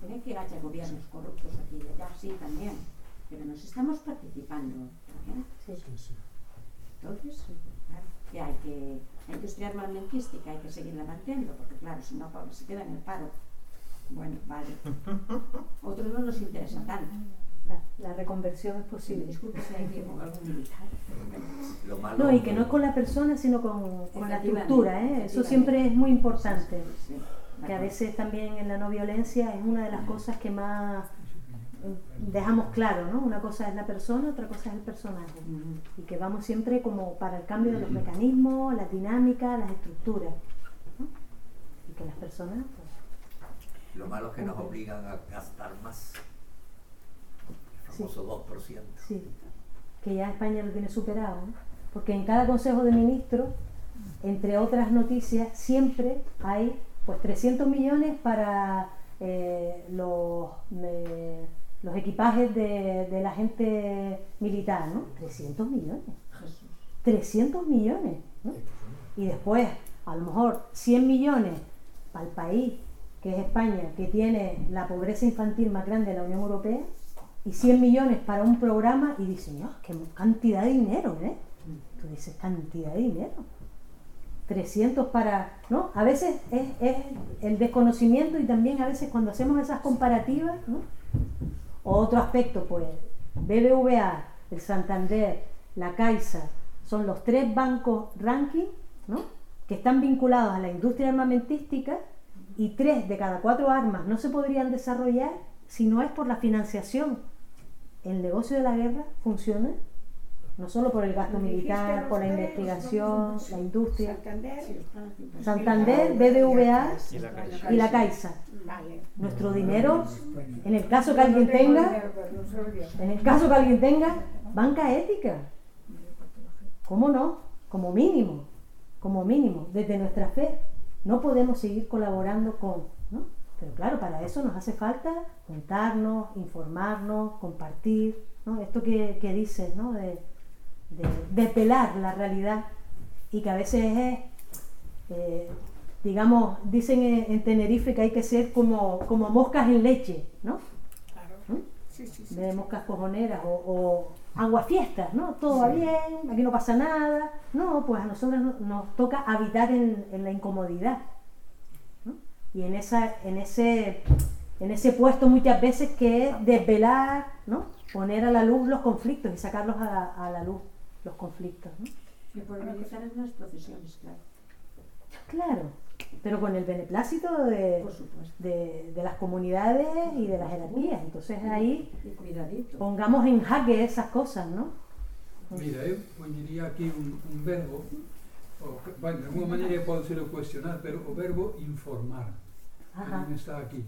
[SPEAKER 20] Tiene que haya gobiernos corruptos aquí y allá, sí, también, pero nos estamos participando también. Entonces, claro, que hay que la industria armamentística hay que seguirla manteniendo, porque claro, si no, pobre, se queda en el paro. Bueno, vale. Otro no nos interesa tanto.
[SPEAKER 2] La reconversión es posible.
[SPEAKER 20] Disculpe si hay que algún militar.
[SPEAKER 4] Lo malo-
[SPEAKER 2] No, y que no es con la persona, sino con, con la estructura. ¿eh? Eso siempre es muy importante.
[SPEAKER 20] Sí,
[SPEAKER 2] Que a veces también en la no violencia es una de las cosas que más dejamos claro, ¿no? Una cosa es la persona, otra cosa es el personaje. Y que vamos siempre como para el cambio de los mecanismos, las dinámicas, las estructuras. ¿no? Y que las personas, pues,
[SPEAKER 21] Lo malo es que nos obligan a gastar más. El famoso 2%.
[SPEAKER 2] Sí, que ya España lo tiene superado, ¿no? porque en cada Consejo de Ministros, entre otras noticias, siempre hay pues 300 millones para eh, los, eh, los equipajes de, de la gente militar, ¿no? 300 millones. 300 millones, ¿no? Y después a lo mejor 100 millones para el país, que es España, que tiene la pobreza infantil más grande de la Unión Europea, y 100 millones para un programa, y dicen, "Ah, qué cantidad de dinero, ¿eh? Tú dices, cantidad de dinero. 300 para, ¿no? A veces es, es el desconocimiento y también a veces cuando hacemos esas comparativas, ¿no? Otro aspecto, pues, BBVA, el Santander, la Caixa, son los tres bancos ranking, ¿no? Que están vinculados a la industria armamentística y tres de cada cuatro armas no se podrían desarrollar si no es por la financiación. El negocio de la guerra funciona no solo por el gasto militar, por la investigación, la industria. Santander, BBVA
[SPEAKER 1] Y la Caixa.
[SPEAKER 2] y la Caixa.
[SPEAKER 3] Vale.
[SPEAKER 2] Nuestro dinero, en el caso que alguien tenga, en el caso que alguien tenga, banca ética. ¿Cómo no? Como mínimo, como mínimo, desde nuestra fe. No podemos seguir colaborando con, ¿no? Pero claro, para eso nos hace falta juntarnos, informarnos, compartir, ¿no? Esto que, que dices, ¿no? De, de desvelar la realidad y que a veces es, eh, digamos, dicen en, en Tenerife que hay que ser como, como moscas en leche, ¿no?
[SPEAKER 3] Claro. Sí, sí, sí.
[SPEAKER 2] de moscas cojoneras o, o aguafiestas, ¿no? Todo va bien, aquí no pasa nada. No, pues a nosotros no- nos toca habitar en, en la incomodidad. ¿no? Y en, esa, en, ese, en ese puesto muchas veces que es desvelar, ¿no? Poner a la luz los conflictos y sacarlos a la luz, los conflictos. ¿no?
[SPEAKER 19] Y por organizar unas procesiones, claro.
[SPEAKER 2] Claro, pero con el beneplácito de, de, de las comunidades y de las jerarquías. Entonces ahí pongamos en jaque esas cosas, ¿no?
[SPEAKER 14] Mira, eu poñería aquí un, un verbo, o, bueno, de alguma maneira pode ser cuestionar, pero o verbo informar, que está aquí.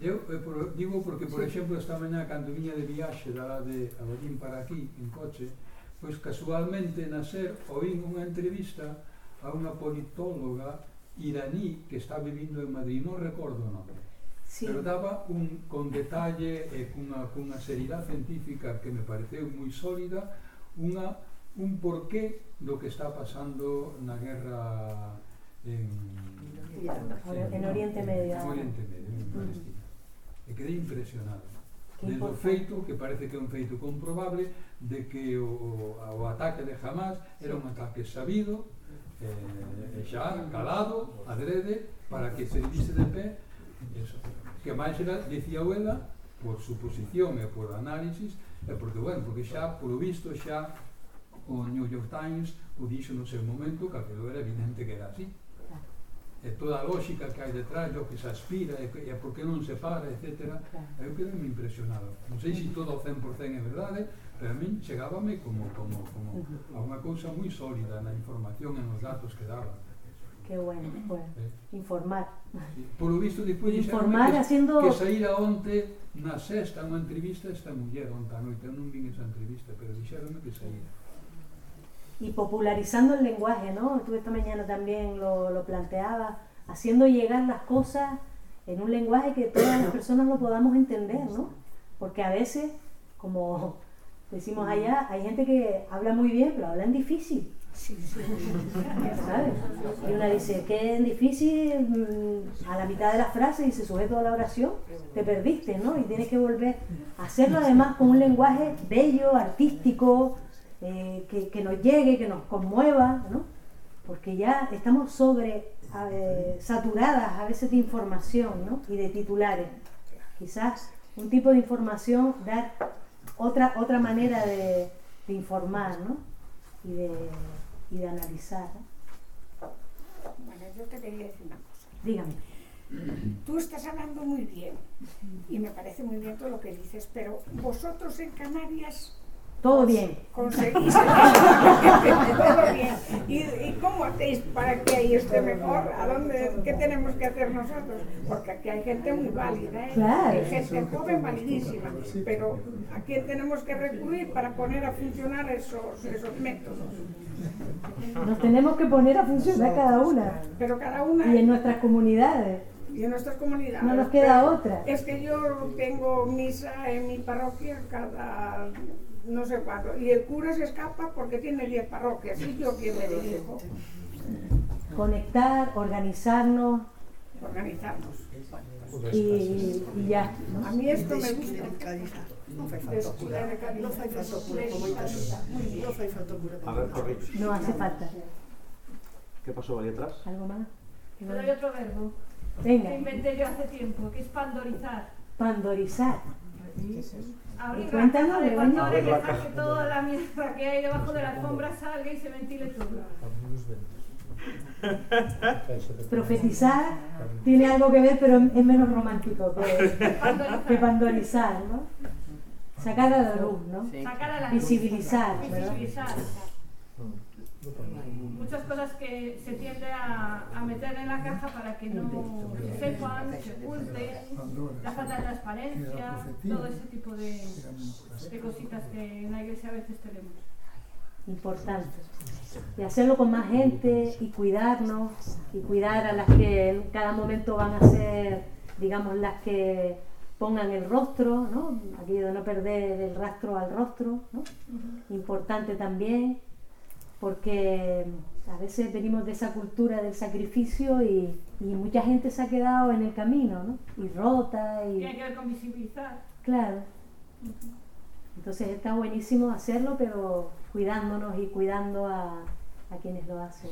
[SPEAKER 14] Eu eh, por, digo porque, por
[SPEAKER 2] Sí.
[SPEAKER 14] exemplo, esta mañá cando viña de viaxe da de Abellín para aquí, en coche, pois casualmente nacer oín unha entrevista a unha politóloga iraní que está vivindo en Madrid, non recordo o nome.
[SPEAKER 2] Sí.
[SPEAKER 14] Pero daba un, con detalle e cunha, cunha seriedade científica que me pareceu moi sólida unha, un porqué do que está pasando na guerra en,
[SPEAKER 2] en, en, en Oriente Medio.
[SPEAKER 14] En Oriente Medio, en Palestina. E quedei impresionado
[SPEAKER 2] dentro
[SPEAKER 14] feito, que parece que é un feito comprobable, de que o, o ataque de Hamas era un ataque sabido, eh, xa calado, adrede, para que se dice de pé, eso. que máis era, dicía o ela, por suposición e por análisis, e porque, bueno, porque xa, por o visto, xa o New York Times o dixo no seu momento que aquilo era evidente que era así e toda a lógica que hai detrás, o que se aspira, e, e por que non se para, etc. E eu quedei impresionado. Non sei se todo ao 100% é verdade, pero a min chegábame como, como, como a unha cousa moi sólida na información e nos datos que daba.
[SPEAKER 2] Qué bueno, bueno. Eh. Informar. Sí.
[SPEAKER 14] Por lo visto, después
[SPEAKER 2] Informar
[SPEAKER 14] que,
[SPEAKER 2] haciendo...
[SPEAKER 14] que saíra onte na sexta unha entrevista esta muller onta a noite. Eu non vin esa entrevista, pero dixeronme que saíra.
[SPEAKER 2] Y popularizando el lenguaje, ¿no? Tú esta mañana también lo, lo planteabas, haciendo llegar las cosas en un lenguaje que todas las personas lo podamos entender, ¿no? Porque a veces, como decimos allá, hay gente que habla muy bien, pero hablan difícil. ¿Sabes? Y una dice, es difícil, mm, a la mitad de la frase dice sujeto a la oración, te perdiste, ¿no? Y tienes que volver a hacerlo además con un lenguaje bello, artístico, eh, que, que nos llegue, que nos conmueva, ¿no? Porque ya estamos sobre eh, saturadas a veces de información, ¿no? Y de titulares. Quizás un tipo de información, dar otra, otra manera de, de informar, ¿no? Y de, y de analizar. ¿no?
[SPEAKER 3] Bueno, yo te quería decir una cosa.
[SPEAKER 2] Dígame.
[SPEAKER 3] Tú estás hablando muy bien y me parece muy bien todo lo que dices, pero vosotros en Canarias
[SPEAKER 2] Todo bien.
[SPEAKER 3] conseguís todo bien. ¿Y, y cómo hacéis para que ahí esté mejor? ¿A dónde, ¿Qué tenemos que hacer nosotros? Porque aquí hay gente muy válida, ¿eh?
[SPEAKER 2] Claro.
[SPEAKER 3] hay gente joven validísima, pero ¿a quién tenemos que recurrir para poner a funcionar esos, esos métodos?
[SPEAKER 2] Nos tenemos que poner a funcionar cada una.
[SPEAKER 3] Pero cada una...
[SPEAKER 2] Y en nuestras comunidades.
[SPEAKER 3] y en nuestras comunidades.
[SPEAKER 2] No nos queda otra.
[SPEAKER 3] Es que yo tengo misa en mi parroquia cada no sé cuándo y el cura se escapa porque tiene 10 parroquias y yo quién me dirijo.
[SPEAKER 2] conectar, organizarnos
[SPEAKER 3] Organizarnos.
[SPEAKER 2] y, y ya. ¿no?
[SPEAKER 3] A mí esto me gusta.
[SPEAKER 18] Non fai falta cura. Non fai falta cura, como moitas. Non fai falta cura.
[SPEAKER 1] A ver, corrijo.
[SPEAKER 2] No hace falta.
[SPEAKER 1] ¿Qué pasó ahí atrás?
[SPEAKER 2] ¿Algo más?
[SPEAKER 6] Pero hay otro verbo
[SPEAKER 2] Venga.
[SPEAKER 6] que inventé yo hace tiempo, que es pandorizar.
[SPEAKER 2] Pandorizar.
[SPEAKER 6] Abrir
[SPEAKER 2] Y
[SPEAKER 6] la
[SPEAKER 2] cuéntanos,
[SPEAKER 6] de y
[SPEAKER 2] Abrir la caja.
[SPEAKER 6] que toda la mierda que hay debajo de la alfombra salga y se ventile todo.
[SPEAKER 2] Profetizar tiene algo que ver, pero es menos romántico que, que pandorizar, ¿no? Sacar a la luz, ¿no?
[SPEAKER 6] Sacar a la luz.
[SPEAKER 2] Visibilizar, ¿verdad?
[SPEAKER 6] Visibilizar. Muchas cosas que se tiende a, a meter en la caja para que no se sepan, se oculten, la falta de transparencia, todo ese tipo de, de cositas que en la iglesia a veces tenemos.
[SPEAKER 2] Importante. Y hacerlo con más gente y cuidarnos y cuidar a las que en cada momento van a ser, digamos, las que pongan el rostro, ¿no? Aquello de no perder el rastro al rostro, ¿no? Importante también, porque a veces venimos de esa cultura del sacrificio y, y mucha gente se ha quedado en el camino, ¿no? Y rota y...
[SPEAKER 6] Tiene que ver con visibilizar.
[SPEAKER 2] Claro. Entonces está buenísimo hacerlo, pero cuidándonos y cuidando a, a quienes lo hacen.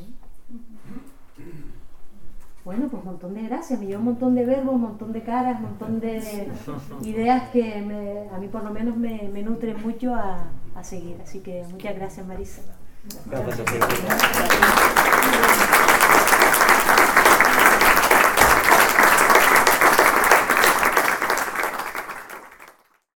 [SPEAKER 2] Bueno, pues un montón de gracias. Me llevo un montón de verbos, un montón de caras, un montón de ideas que me- a mí por lo menos me, me nutren mucho a, a seguir. Así que muchas gracias, Marisa.
[SPEAKER 1] Gracias a ti.